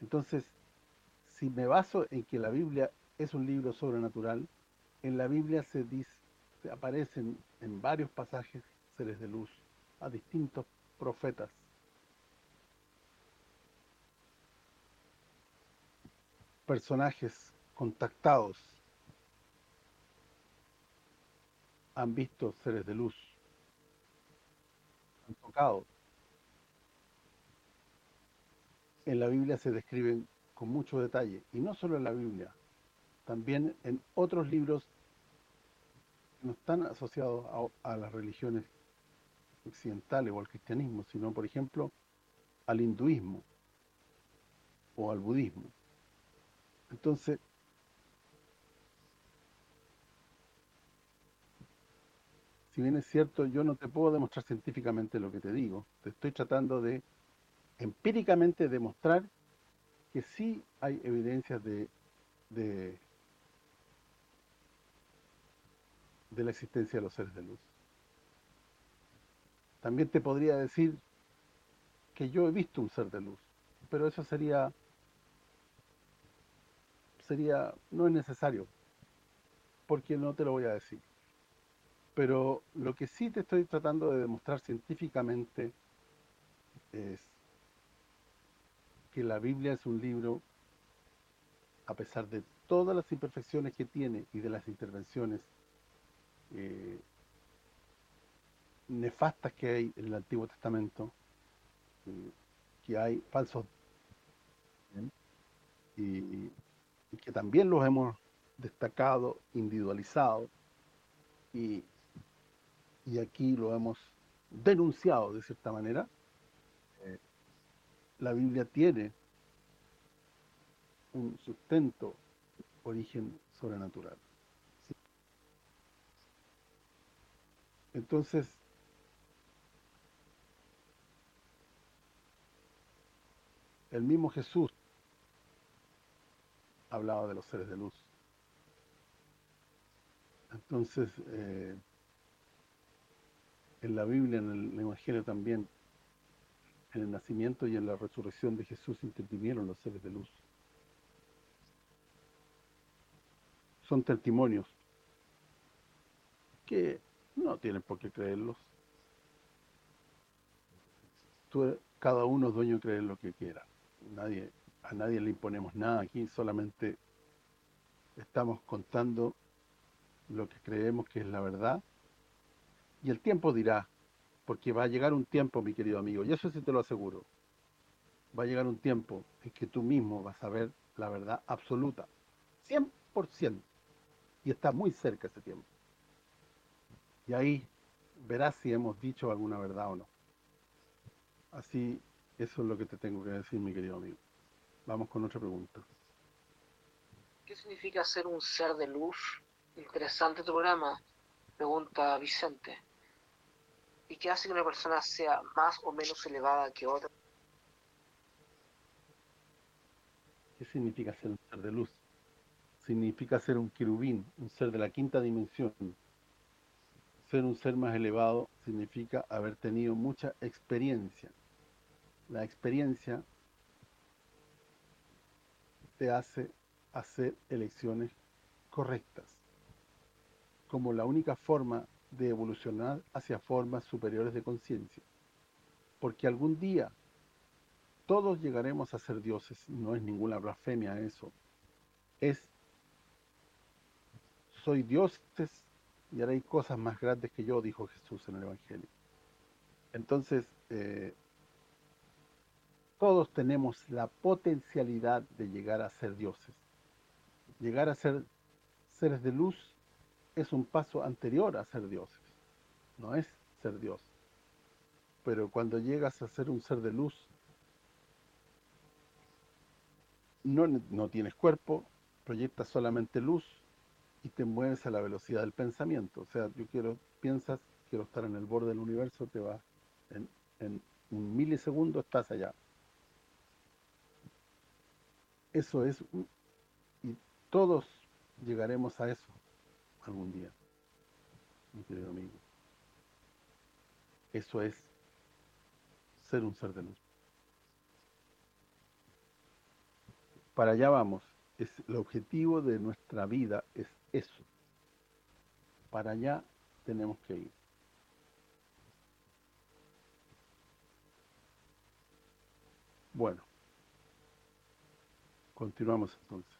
Entonces, si me baso en que la Biblia es un libro sobrenatural, en la Biblia se aparecen en varios pasajes seres de luz a distintos profetas personajes contactados han visto seres de luz, han tocado. En la Biblia se describen con mucho detalle, y no solo en la Biblia, también en otros libros que no están asociados a, las religiones occidentales o al cristianismo, sino, por ejemplo, al hinduismo o al budismo. Entonces, si bien es cierto, yo no te puedo demostrar científicamente lo que te digo, te estoy tratando de empíricamente demostrar que sí hay evidencias de, de, de la existencia de los seres de luz. También te podría decir que yo he visto un ser de luz, pero eso sería sería no es necesario, porque no te lo voy a decir. Pero lo que sí te estoy tratando de demostrar científicamente es que la Biblia es un libro, a pesar de todas las imperfecciones que tiene y de las intervenciones eh, nefastas que hay en el Antiguo Testamento, eh, que hay falsos y, y que también los hemos destacado, individualizado y, y aquí lo hemos denunciado de cierta manera, eh, la Biblia tiene un sustento, origen sobrenatural. Entonces, el mismo Jesús hablaba de los seres de luz. Entonces, eh, en la Biblia, en el Evangelio también, en el nacimiento y en la resurrección de Jesús intervinieron los seres de luz. Son testimonios que no tienen por qué creerlos. cada uno es dueño de creer lo que quiera. Nadie a nadie le imponemos nada aquí, solamente estamos contando lo que creemos que es la verdad y el tiempo dirá, porque va a llegar un tiempo, mi querido amigo, y eso sí te lo aseguro, va a llegar un tiempo en que tú mismo vas a ver la verdad absoluta, 100%, y está muy cerca ese tiempo. Y ahí verás si hemos dicho alguna verdad o no. Así, eso es lo que te tengo que decir, mi querido amigo. Vamos con otra pregunta. ¿Qué significa ser un ser de luz? Interesante tu programa, pregunta Vicente. ¿Y qué hace que una persona sea más o menos elevada que otra? ¿Qué significa ser un ser de luz? Significa ser un querubín, un ser de la quinta dimensión. Ser un ser más elevado significa haber tenido mucha experiencia. La experiencia te hace hacer elecciones correctas, como la única forma de evolucionar hacia formas superiores de conciencia. Porque algún día todos llegaremos a ser dioses, no es ninguna blasfemia eso. Es soy dioses y haréis cosas más grandes que yo, dijo Jesús en el Evangelio. Entonces, eh, todos tenemos la potencialidad de llegar a ser dioses. Llegar a ser seres de luz es un paso anterior a ser dioses, no es ser Dios. Pero cuando llegas a ser un ser de luz, no, no tienes cuerpo, proyectas solamente luz y te mueves a la velocidad del pensamiento. O sea, yo quiero, piensas, quiero estar en el borde del universo, te vas en, un milisegundo, estás allá. Eso es, y todos llegaremos a eso algún día, mi querido amigo. Eso es ser un ser de luz. Para allá vamos. Es, el objetivo de nuestra vida es eso. Para allá tenemos que ir. Bueno, continuamos entonces.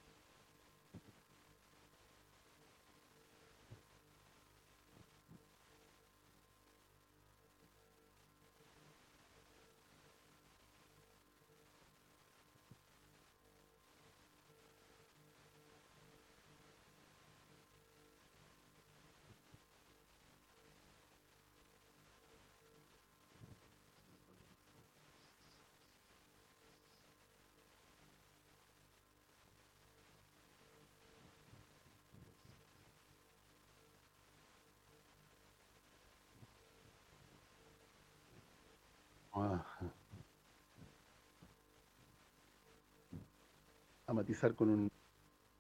A matizar con un,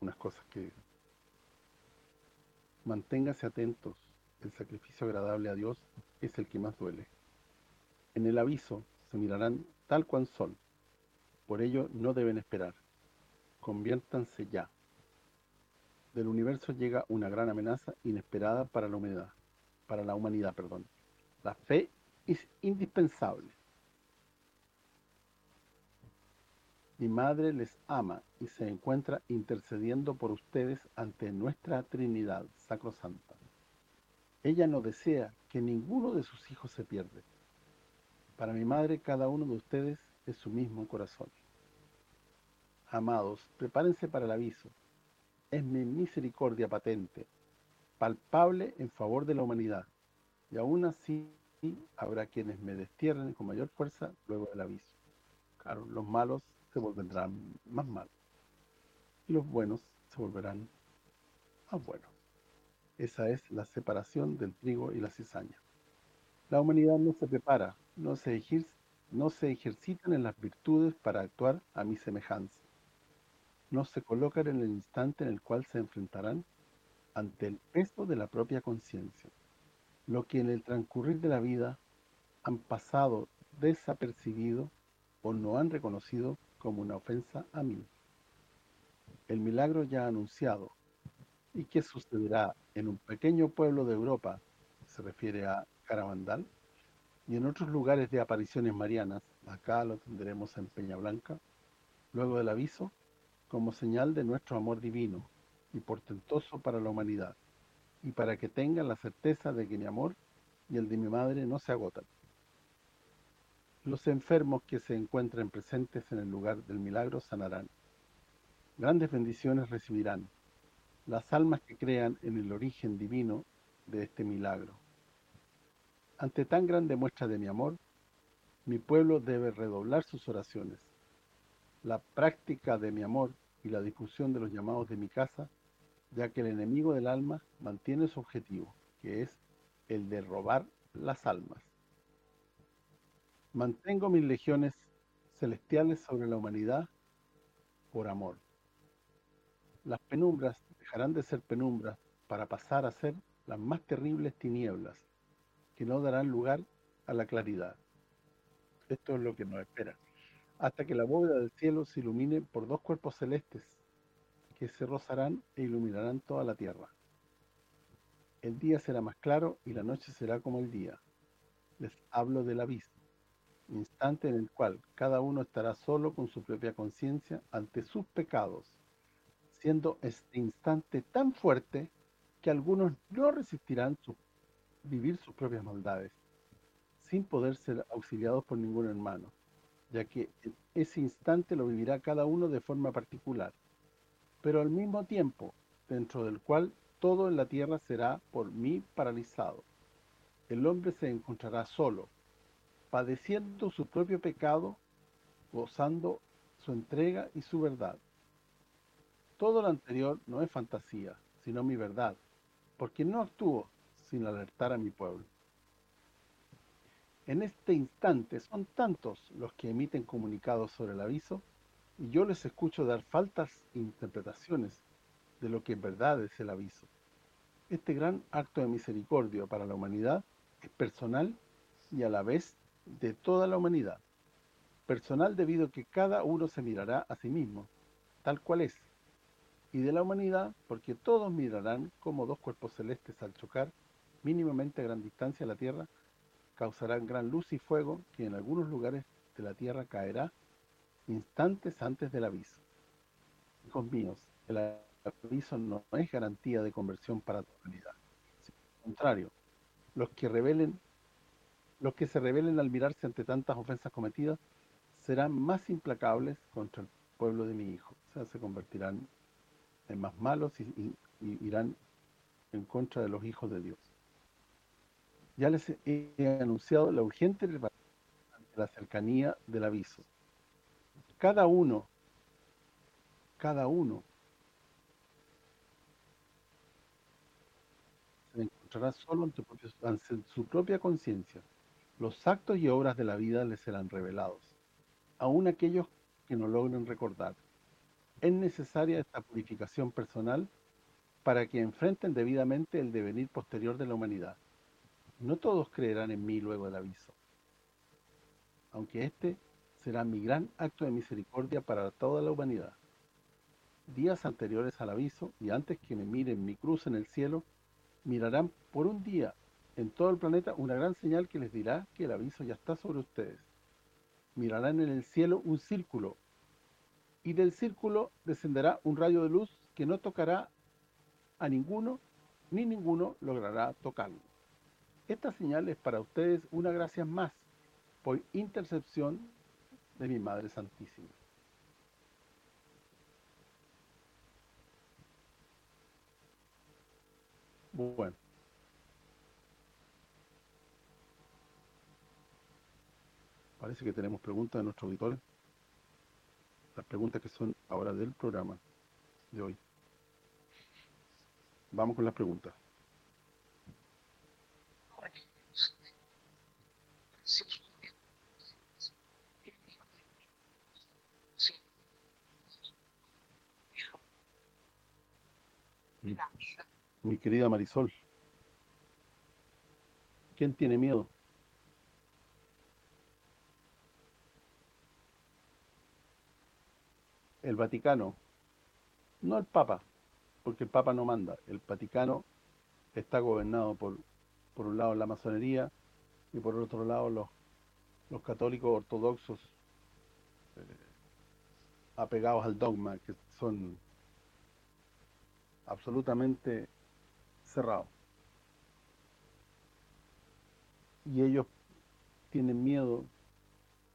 unas cosas que manténgase atentos. El sacrificio agradable a Dios es el que más duele. En el aviso se mirarán tal cual son. Por ello no deben esperar. Conviértanse ya. Del universo llega una gran amenaza inesperada para la humanidad para la humanidad perdón. La fe es indispensable Mi madre les ama y se encuentra intercediendo por ustedes ante nuestra Trinidad Sacrosanta. Ella no desea que ninguno de sus hijos se pierda. Para mi madre, cada uno de ustedes es su mismo corazón. Amados, prepárense para el aviso. Es mi misericordia patente, palpable en favor de la humanidad. Y aún así habrá quienes me destierren con mayor fuerza luego del aviso. Claro, los malos se volverán más malos. Y los buenos se volverán más buenos. Esa es la separación del trigo y la cizaña. La humanidad no se prepara, no se, no se ejercitan en las virtudes para actuar a mi semejanza. No se colocan en el instante en el cual se enfrentarán ante el peso de la propia conciencia. Lo que en el transcurrir de la vida han pasado desapercibido o no han reconocido como una ofensa a mí. El milagro ya anunciado, y qué sucederá en un pequeño pueblo de Europa, se refiere a Caravandal, y en otros lugares de apariciones marianas, acá lo tendremos en Peña Blanca, luego del aviso, como señal de nuestro amor divino y portentoso para la humanidad, y para que tengan la certeza de que mi amor y el de mi madre no se agotan los enfermos que se encuentren presentes en el lugar del milagro sanarán. Grandes bendiciones recibirán las almas que crean en el origen divino de este milagro. Ante tan grande muestra de mi amor, mi pueblo debe redoblar sus oraciones. La práctica de mi amor y la difusión de los llamados de mi casa, ya que el enemigo del alma mantiene su objetivo, que es el de robar las almas. Mantengo mis legiones celestiales sobre la humanidad por amor. Las penumbras dejarán de ser penumbras para pasar a ser las más terribles tinieblas, que no darán lugar a la claridad. Esto es lo que nos espera. Hasta que la bóveda del cielo se ilumine por dos cuerpos celestes, que se rozarán e iluminarán toda la tierra. El día será más claro y la noche será como el día. Les hablo del abismo, instante en el cual cada uno estará solo con su propia conciencia ante sus pecados, siendo este instante tan fuerte que algunos no resistirán vivir sus propias maldades, sin poder ser auxiliados por ningún hermano, ya que en ese instante lo vivirá cada uno de forma particular, pero al mismo tiempo, dentro del cual todo en la tierra será por mí paralizado. El hombre se encontrará solo, padeciendo su propio pecado, gozando su entrega y su verdad. Todo lo anterior no es fantasía, sino mi verdad, porque no actúo sin alertar a mi pueblo. En este instante son tantos los que emiten comunicados sobre el aviso, y yo les escucho dar faltas interpretaciones de lo que en verdad es el aviso. Este gran acto de misericordia para la humanidad es personal y a la vez de toda la humanidad. Personal debido a que cada uno se mirará a sí mismo, tal cual es, y de la humanidad, porque todos mirarán como dos cuerpos celestes al chocar mínimamente a gran distancia a la Tierra, causarán gran luz y fuego que en algunos lugares de la Tierra caerá instantes antes del aviso. Hijos míos, el aviso no es garantía de conversión para la humanidad. Al contrario, los que revelen los que se rebelen al mirarse ante tantas ofensas cometidas serán más implacables contra el pueblo de mi hijo. O sea, se convertirán más malos y, irán en contra de los hijos de Dios. Ya les he anunciado la urgente ante la cercanía del aviso. Cada uno, cada uno se encontrará solo ante su propia conciencia. Los actos y obras de la vida les serán revelados, aun aquellos que no logren recordar es necesaria esta purificación personal para que enfrenten debidamente el devenir posterior de la humanidad. No todos creerán en mí luego del aviso, aunque este será mi gran acto de misericordia para toda la humanidad. Días anteriores al aviso, y antes que me miren mi cruz en el cielo, mirarán por un día en todo el planeta una gran señal que les dirá que el aviso ya está sobre ustedes. Mirarán en el cielo un círculo y del círculo descenderá un rayo de luz que no tocará a ninguno, ni ninguno logrará tocarlo. Esta señal es para ustedes una gracia más, por intercepción de mi Madre Santísima. Bueno. Parece que tenemos preguntas de nuestros auditores las preguntas que son ahora del programa de hoy. Vamos con las preguntas. Mi querida Marisol, ¿quién tiene miedo? El Vaticano, no el Papa, porque el Papa no manda, el Vaticano está gobernado por, por un lado la masonería y por otro lado los, los católicos ortodoxos eh, apegados al dogma, que son absolutamente cerrados. Y ellos tienen miedo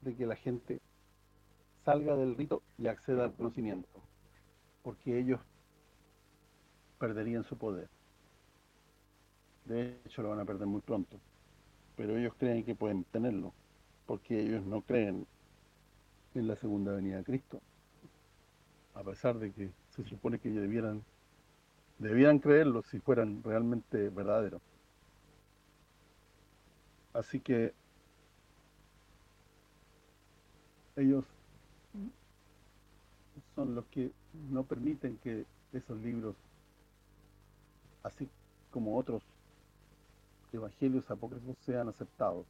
de que la gente salga del rito y acceda al conocimiento, porque ellos perderían su poder. De hecho, lo van a perder muy pronto. Pero ellos creen que pueden tenerlo, porque ellos no creen en la segunda venida de Cristo. A pesar de que se supone que ellos debieran, debieran creerlo si fueran realmente verdaderos. Así que ellos son los que no permiten que esos libros, así como otros evangelios apócrifos, sean aceptados.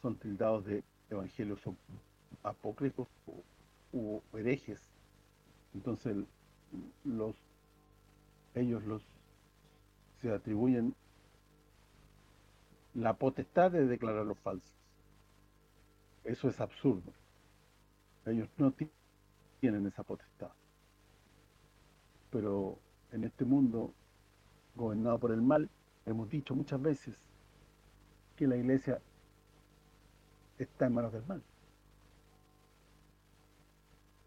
Son tildados de evangelios apócrifos o, herejes. Entonces, los ellos los se atribuyen la potestad de declarar los falsos. Eso es absurdo. Ellos no tienen esa potestad. Pero en este mundo gobernado por el mal, hemos dicho muchas veces que la iglesia está en manos del mal.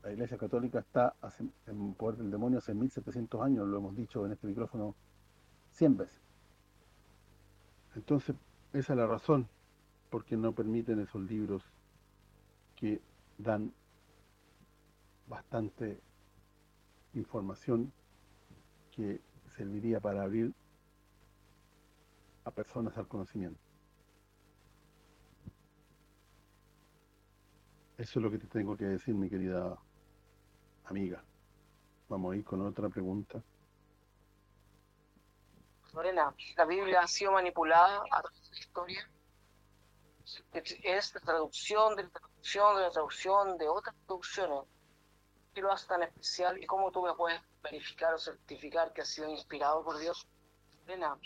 La iglesia católica está en poder del demonio hace 1700 años, lo hemos dicho en este micrófono 100 veces. Entonces, esa es la razón porque no permiten esos libros que dan bastante información que serviría para abrir a personas al conocimiento. Eso es lo que te tengo que decir, mi querida amiga. Vamos a ir con otra pregunta. Lorena, la Biblia ha sido manipulada a través de la historia. Es la traducción de la traducción de la traducción de otras traducciones. ¿Qué lo hace tan especial y cómo tú me puedes verificar o certificar que ha sido inspirado por Dios? Lorena.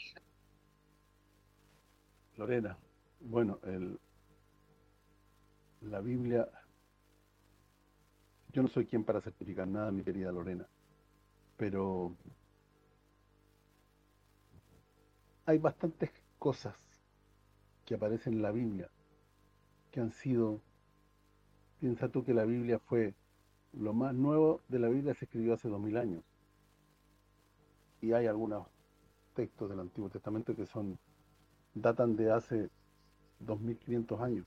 Lorena, bueno, el, la Biblia, yo no soy quien para certificar nada, mi querida Lorena, pero hay bastantes cosas que aparecen en la Biblia que han sido, piensa tú que la Biblia fue lo más nuevo de la Biblia se escribió hace dos mil años. Y hay algunos textos del Antiguo Testamento que son datan de hace 2500 años.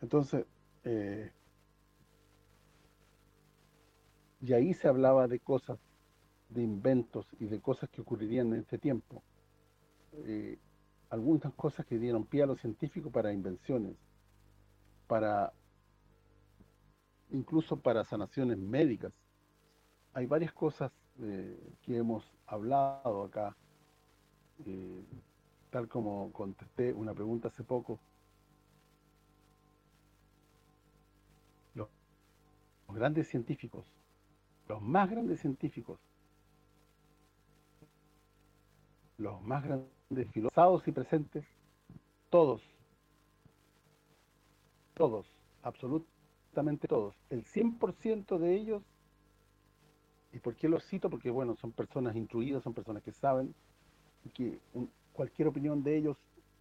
Entonces, eh, y ahí se hablaba de cosas, de inventos y de cosas que ocurrirían en este tiempo. Eh, algunas cosas que dieron pie a los científicos para invenciones, para incluso para sanaciones médicas. Hay varias cosas eh, que hemos hablado acá, eh, tal como contesté una pregunta hace poco. Los, grandes científicos, los más grandes científicos, los más grandes filósofos y presentes, todos, todos, absolutamente todos, el 100% de ellos, ¿y por qué los cito? Porque, bueno, son personas instruidas, son personas que saben, que cualquier opinión de ellos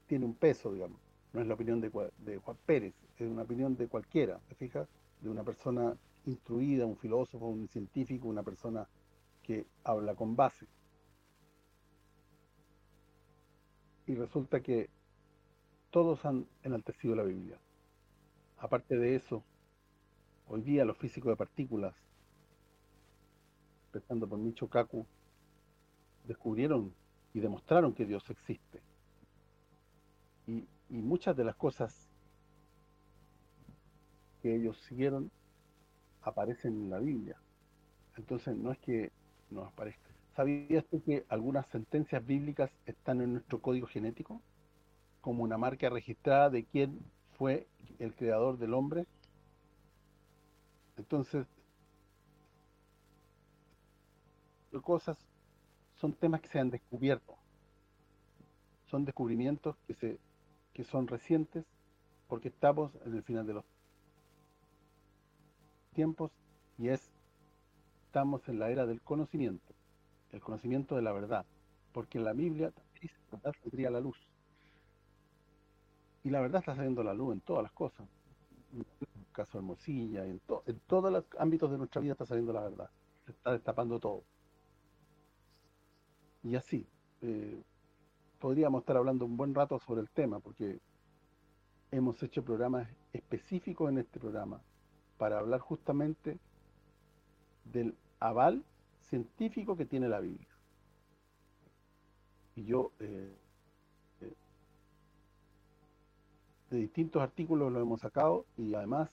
tiene un peso, digamos. No es la opinión de, de Juan Pérez, es una opinión de cualquiera, ¿te fijas? De una persona instruida, un filósofo, un científico, una persona que habla con base. Y resulta que todos han enaltecido la Biblia. Aparte de eso, Hoy día los físicos de partículas, empezando por Micho Kaku, descubrieron y demostraron que Dios existe. Y, muchas de las cosas que ellos siguieron aparecen en la Biblia. Entonces no es que nos aparezca. ¿Sabías tú que algunas sentencias bíblicas están en nuestro código genético? Como una marca registrada de quién fue el creador del hombre entonces, cosas son temas que se han descubierto. Son descubrimientos que se que son recientes porque estamos en el final de los tiempos y es estamos en la era del conocimiento, el conocimiento de la verdad, porque en la Biblia dice la verdad saldría la luz. Y la verdad está saliendo la luz en todas las cosas caso Hermosilla, en, en todos los ámbitos de nuestra vida está saliendo la verdad, se está destapando todo. Y así, eh, podríamos estar hablando un buen rato sobre el tema, porque hemos hecho programas específicos en este programa para hablar justamente del aval científico que tiene la Biblia. Y yo eh, eh, de distintos artículos lo hemos sacado y además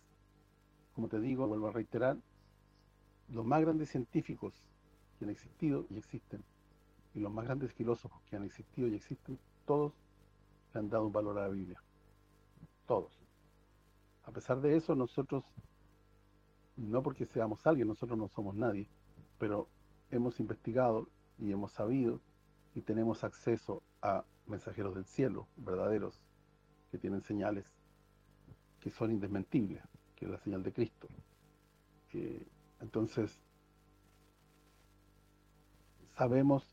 como te digo, vuelvo a reiterar, los más grandes científicos que han existido y existen, y los más grandes filósofos que han existido y existen, todos le han dado un valor a la Biblia. Todos. A pesar de eso, nosotros, no porque seamos alguien, nosotros no somos nadie, pero hemos investigado y hemos sabido y tenemos acceso a mensajeros del cielo, verdaderos, que tienen señales que son indesmentibles, que es la señal de Cristo. entonces, sabemos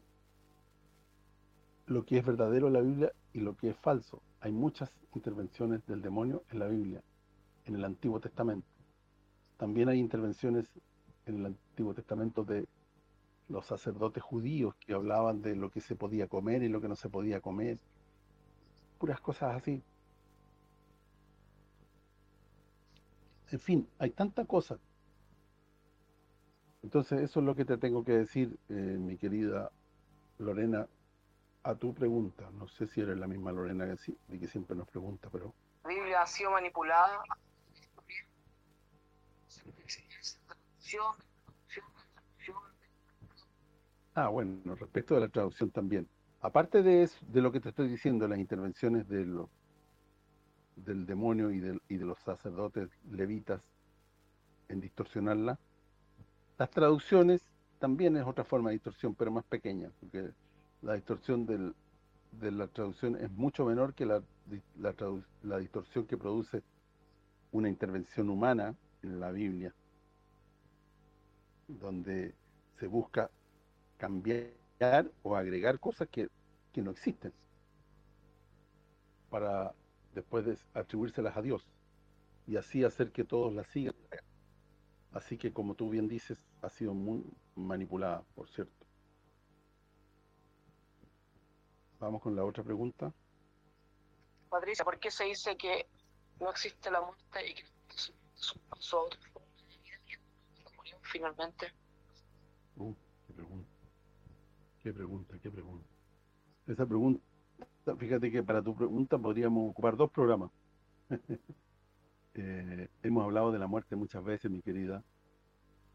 lo que es verdadero en la Biblia y lo que es falso. Hay muchas intervenciones del demonio en la Biblia, en el Antiguo Testamento. También hay intervenciones en el Antiguo Testamento de los sacerdotes judíos que hablaban de lo que se podía comer y lo que no se podía comer. Puras cosas así. En fin, hay tanta cosa. Entonces, eso es lo que te tengo que decir, eh, mi querida Lorena, a tu pregunta. No sé si eres la misma Lorena que, que siempre nos pregunta, pero... La Biblia ha sido manipulada. Ah, bueno, respecto de la traducción también. Aparte de eso, de lo que te estoy diciendo, las intervenciones de lo, del demonio y de, y de los sacerdotes levitas en distorsionarla, las traducciones también es otra forma de distorsión, pero más pequeña, porque la distorsión de la traducción es mucho menor que la, distorsión que produce una intervención humana en la Biblia, donde se busca cambiar o agregar cosas que, no existen para después de atribuírselas a Dios y así hacer que todos la sigan. Así que como tú bien dices, ha sido muy manipulada, por cierto. Vamos con la otra pregunta. Patricia, ¿por qué se dice que no existe la muerte y que a otra forma finalmente? Uh, qué pregunta. Qué pregunta, qué pregunta. Esa pregunta, fíjate que para tu pregunta podríamos ocupar dos programas. Eh, hemos hablado de la muerte muchas veces, mi querida.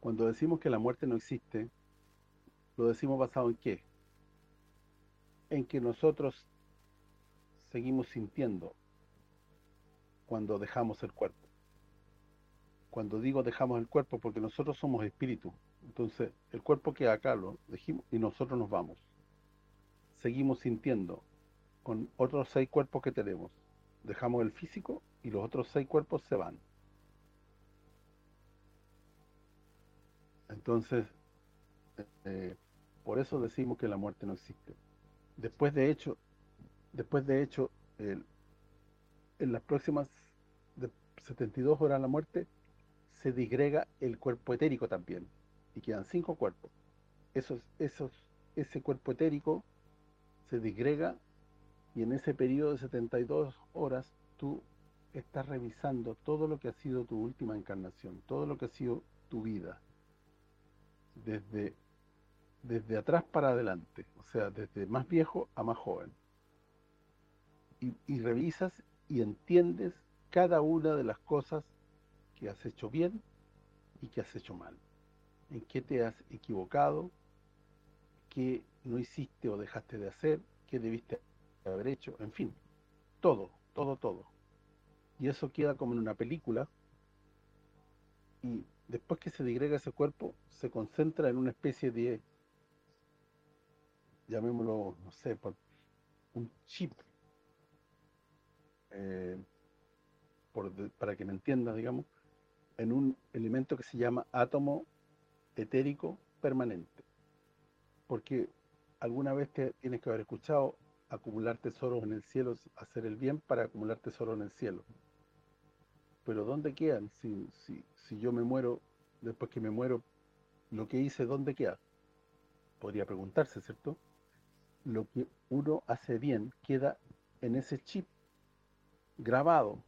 Cuando decimos que la muerte no existe, lo decimos basado en qué? En que nosotros seguimos sintiendo cuando dejamos el cuerpo. Cuando digo dejamos el cuerpo, porque nosotros somos espíritu, entonces, el cuerpo queda acá, lo y nosotros nos vamos. Seguimos sintiendo con otros seis cuerpos que tenemos. Dejamos el físico y los otros seis cuerpos se van. Entonces, eh, por eso decimos que la muerte no existe. Después de hecho, después de hecho, en las próximas 72 horas de la muerte, se digrega el cuerpo etérico también y quedan cinco cuerpos. Esos, esos, ese cuerpo etérico se disgrega y en ese periodo de 72 horas tú estás revisando todo lo que ha sido tu última encarnación, todo lo que ha sido tu vida, desde, desde atrás para adelante, o sea, desde más viejo a más joven. Y, y revisas y entiendes cada una de las cosas que has hecho bien y que has hecho mal en qué te has equivocado, qué no hiciste o dejaste de hacer, qué debiste haber hecho, en fin, todo, todo, todo. Y eso queda como en una película y después que se digrega ese cuerpo, se concentra en una especie de, llamémoslo, no sé, por un chip, eh, para que me entiendas, digamos, en un elemento que se llama átomo etérico permanente. Porque alguna vez te tienes que haber escuchado acumular tesoros en el cielo, hacer el bien para acumular tesoros en el cielo. Pero ¿dónde quedan? Si, si, si yo me muero, después que me muero, lo que hice, ¿dónde queda? Podría preguntarse, ¿cierto? Lo que uno hace bien queda en ese chip grabado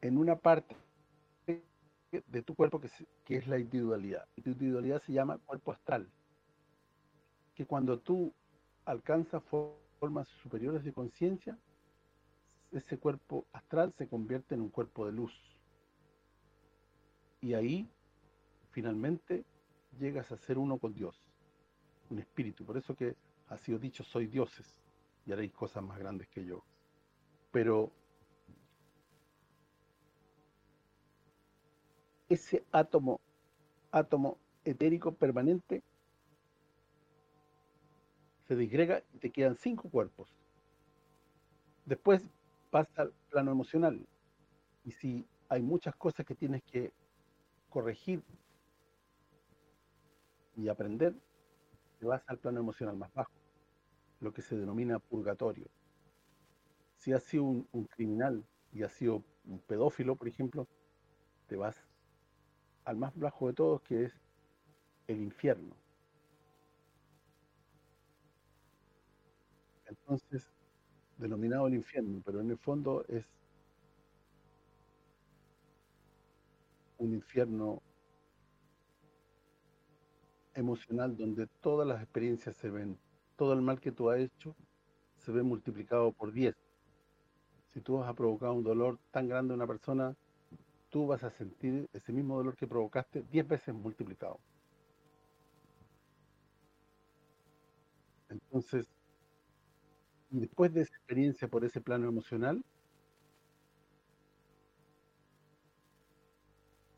en una parte de tu cuerpo que, es la individualidad. Tu individualidad se llama cuerpo astral. Que cuando tú alcanzas formas superiores de conciencia, ese cuerpo astral se convierte en un cuerpo de luz. Y ahí, finalmente, llegas a ser uno con Dios, un espíritu. Por eso que ha sido dicho, soy dioses, y haréis cosas más grandes que yo. Pero ese átomo, átomo etérico permanente se disgrega y te quedan cinco cuerpos. Después pasa al plano emocional. Y si hay muchas cosas que tienes que corregir y aprender, te vas al plano emocional más bajo, lo que se denomina purgatorio. Si has sido un, un criminal y has sido un pedófilo, por ejemplo, te vas al más bajo de todos, que es el infierno. Entonces, denominado el infierno, pero en el fondo es un infierno emocional donde todas las experiencias se ven, todo el mal que tú has hecho se ve multiplicado por 10. Si tú vas a provocar un dolor tan grande a una persona, tú vas a sentir ese mismo dolor que provocaste 10 veces multiplicado. Entonces, y después de esa experiencia por ese plano emocional,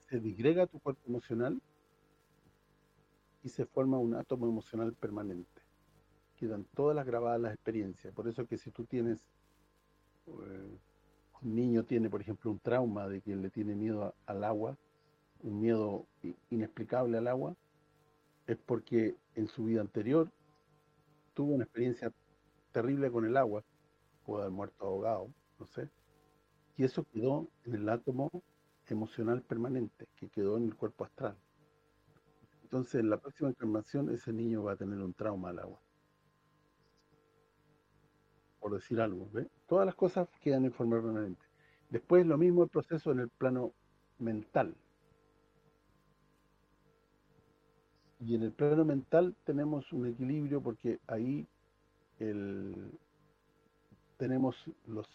se disgrega tu cuerpo emocional y se forma un átomo emocional permanente. Quedan todas las grabadas las experiencias. Por eso que si tú tienes, eh, un niño tiene, por ejemplo, un trauma de que le tiene miedo al agua, un miedo inexplicable al agua, es porque en su vida anterior tuvo una experiencia terrible con el agua, puede haber muerto ahogado, no sé, y eso quedó en el átomo emocional permanente, que quedó en el cuerpo astral. Entonces, en la próxima encarnación, ese niño va a tener un trauma al agua. Por decir algo. Todas las cosas quedan en forma permanente. Después, lo mismo el proceso en el plano mental. Y en el plano mental tenemos un equilibrio porque ahí el, tenemos los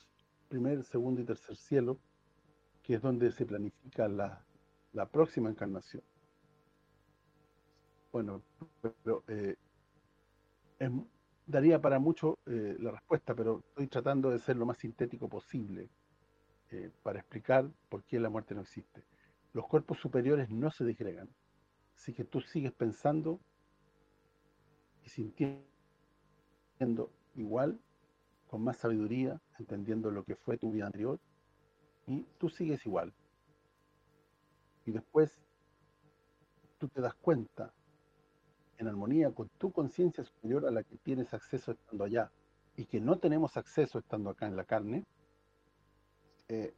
primer, segundo y tercer cielo, que es donde se planifica la, la próxima encarnación. Bueno, pero eh, daría para mucho eh, la respuesta, pero estoy tratando de ser lo más sintético posible eh, para explicar por qué la muerte no existe. Los cuerpos superiores no se disgregan, Así que tú sigues pensando y sintiendo igual, con más sabiduría, entendiendo lo que fue tu vida anterior, y tú sigues igual. Y después tú te das cuenta, en armonía con tu conciencia superior a la que tienes acceso estando allá, y que no tenemos acceso estando acá en la carne, eh,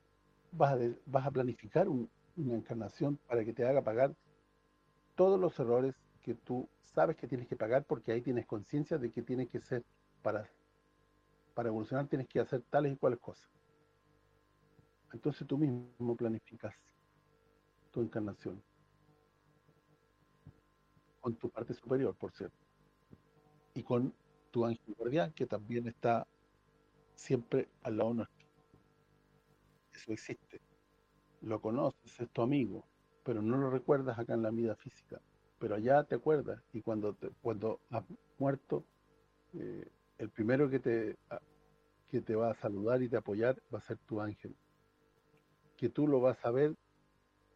vas, a vas, a planificar una encarnación para que te haga pagar todos los errores que tú sabes que tienes que pagar porque ahí tienes conciencia de que tienes que ser para para evolucionar tienes que hacer tales y cuales cosas. Entonces tú mismo planificas tu encarnación. Con tu parte superior, por cierto. Y con tu ángel guardián, que también está siempre al lado nuestro. Eso existe. Lo conoces, es tu amigo, pero no lo recuerdas acá en la vida física. Pero allá te acuerdas y cuando te, cuando has muerto, eh, el primero que te que te va a saludar y te apoyar va a ser tu ángel. Que tú lo vas a ver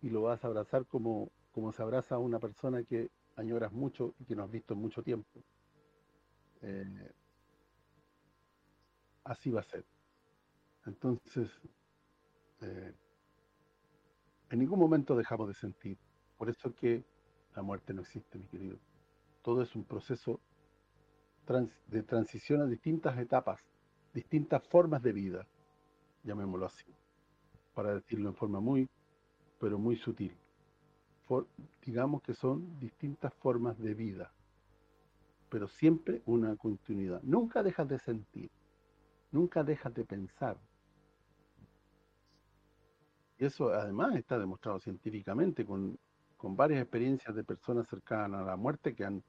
y lo vas a abrazar como, como se abraza a una persona que añoras mucho y que no has visto en mucho tiempo. Eh, así va a ser. Entonces, eh, en ningún momento dejamos de sentir. Por eso que la muerte no existe, mi querido. Todo es un proceso de transición a distintas etapas, distintas formas de vida, llamémoslo así, para decirlo en forma muy, pero muy sutil. digamos que son distintas formas de vida, pero siempre una continuidad. Nunca dejas de sentir, nunca dejas de pensar, y eso además está demostrado científicamente con, varias experiencias de personas cercanas a la muerte que han,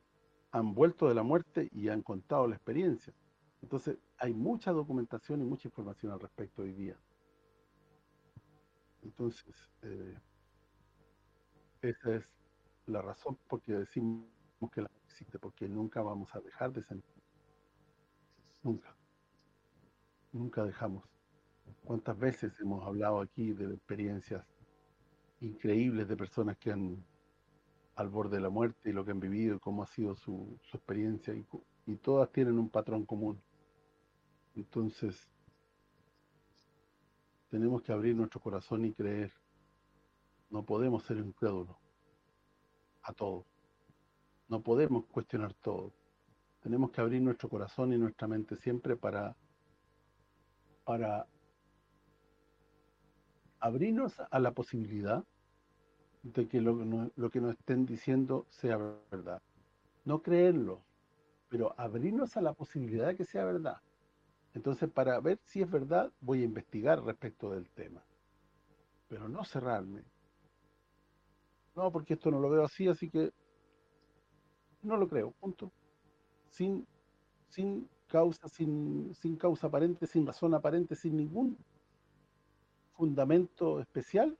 han vuelto de la muerte y han contado la experiencia. Entonces, hay mucha documentación y mucha información al respecto hoy día. Entonces, eh, esa es la razón por que decimos que la existe, porque nunca vamos a dejar de sentir. Nunca. Nunca dejamos. ¿Cuántas veces hemos hablado aquí de experiencias increíbles de personas que han al borde de la muerte y lo que han vivido, cómo ha sido su, experiencia y, y todas tienen un patrón común. Entonces, tenemos que abrir nuestro corazón y creer. No podemos ser incrédulos a todo. No podemos cuestionar todo. Tenemos que abrir nuestro corazón y nuestra mente siempre para para abrirnos a la posibilidad de que lo, que nos estén diciendo sea verdad. No creerlo, pero abrirnos a la posibilidad de que sea verdad. Entonces, para ver si es verdad, voy a investigar respecto del tema. Pero no cerrarme. No, porque esto no lo veo así, así que no lo creo, punto. Sin, sin causa, sin, sin causa aparente, sin razón aparente, sin ningún fundamento especial,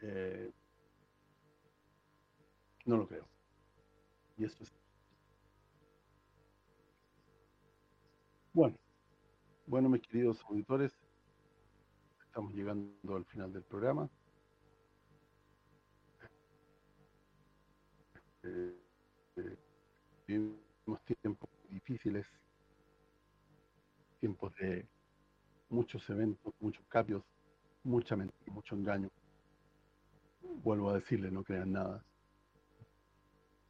eh, no lo creo. Y eso es. Bueno, bueno mis queridos auditores, estamos llegando al final del programa. Eh, eh, vivimos tiempos difíciles, tiempos de muchos eventos, muchos cambios, mucha mentira, mucho engaño. Vuelvo a decirle, no crean nada.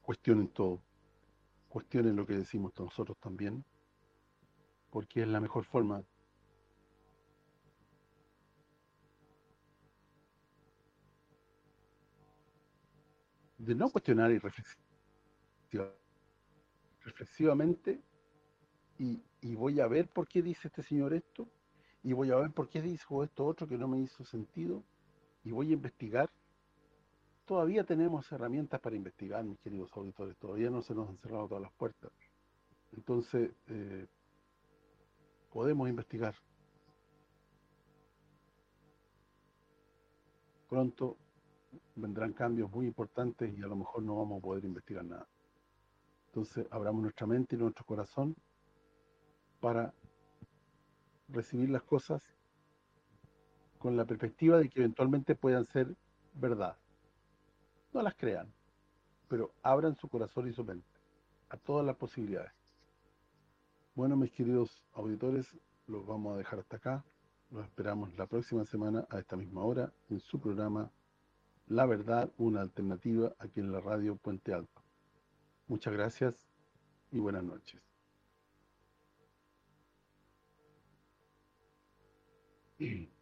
Cuestionen todo. Cuestionen lo que decimos nosotros también, porque es la mejor forma de no cuestionar y reflexivamente y, voy a ver por qué dice este señor esto y voy a ver por qué dijo esto otro que no me hizo sentido y voy a investigar. Todavía tenemos herramientas para investigar, mis queridos auditores, todavía no se nos han cerrado todas las puertas. Entonces, eh, podemos investigar. Pronto vendrán cambios muy importantes y a lo mejor no vamos a poder investigar nada. Entonces, abramos nuestra mente y nuestro corazón para recibir las cosas con la perspectiva de que eventualmente puedan ser verdad. No las crean, pero abran su corazón y su mente a todas las posibilidades. Bueno, mis queridos auditores, los vamos a dejar hasta acá. Los esperamos la próxima semana a esta misma hora en su programa La Verdad, una alternativa aquí en la radio Puente Alto. Muchas gracias y buenas noches. Mm-hmm.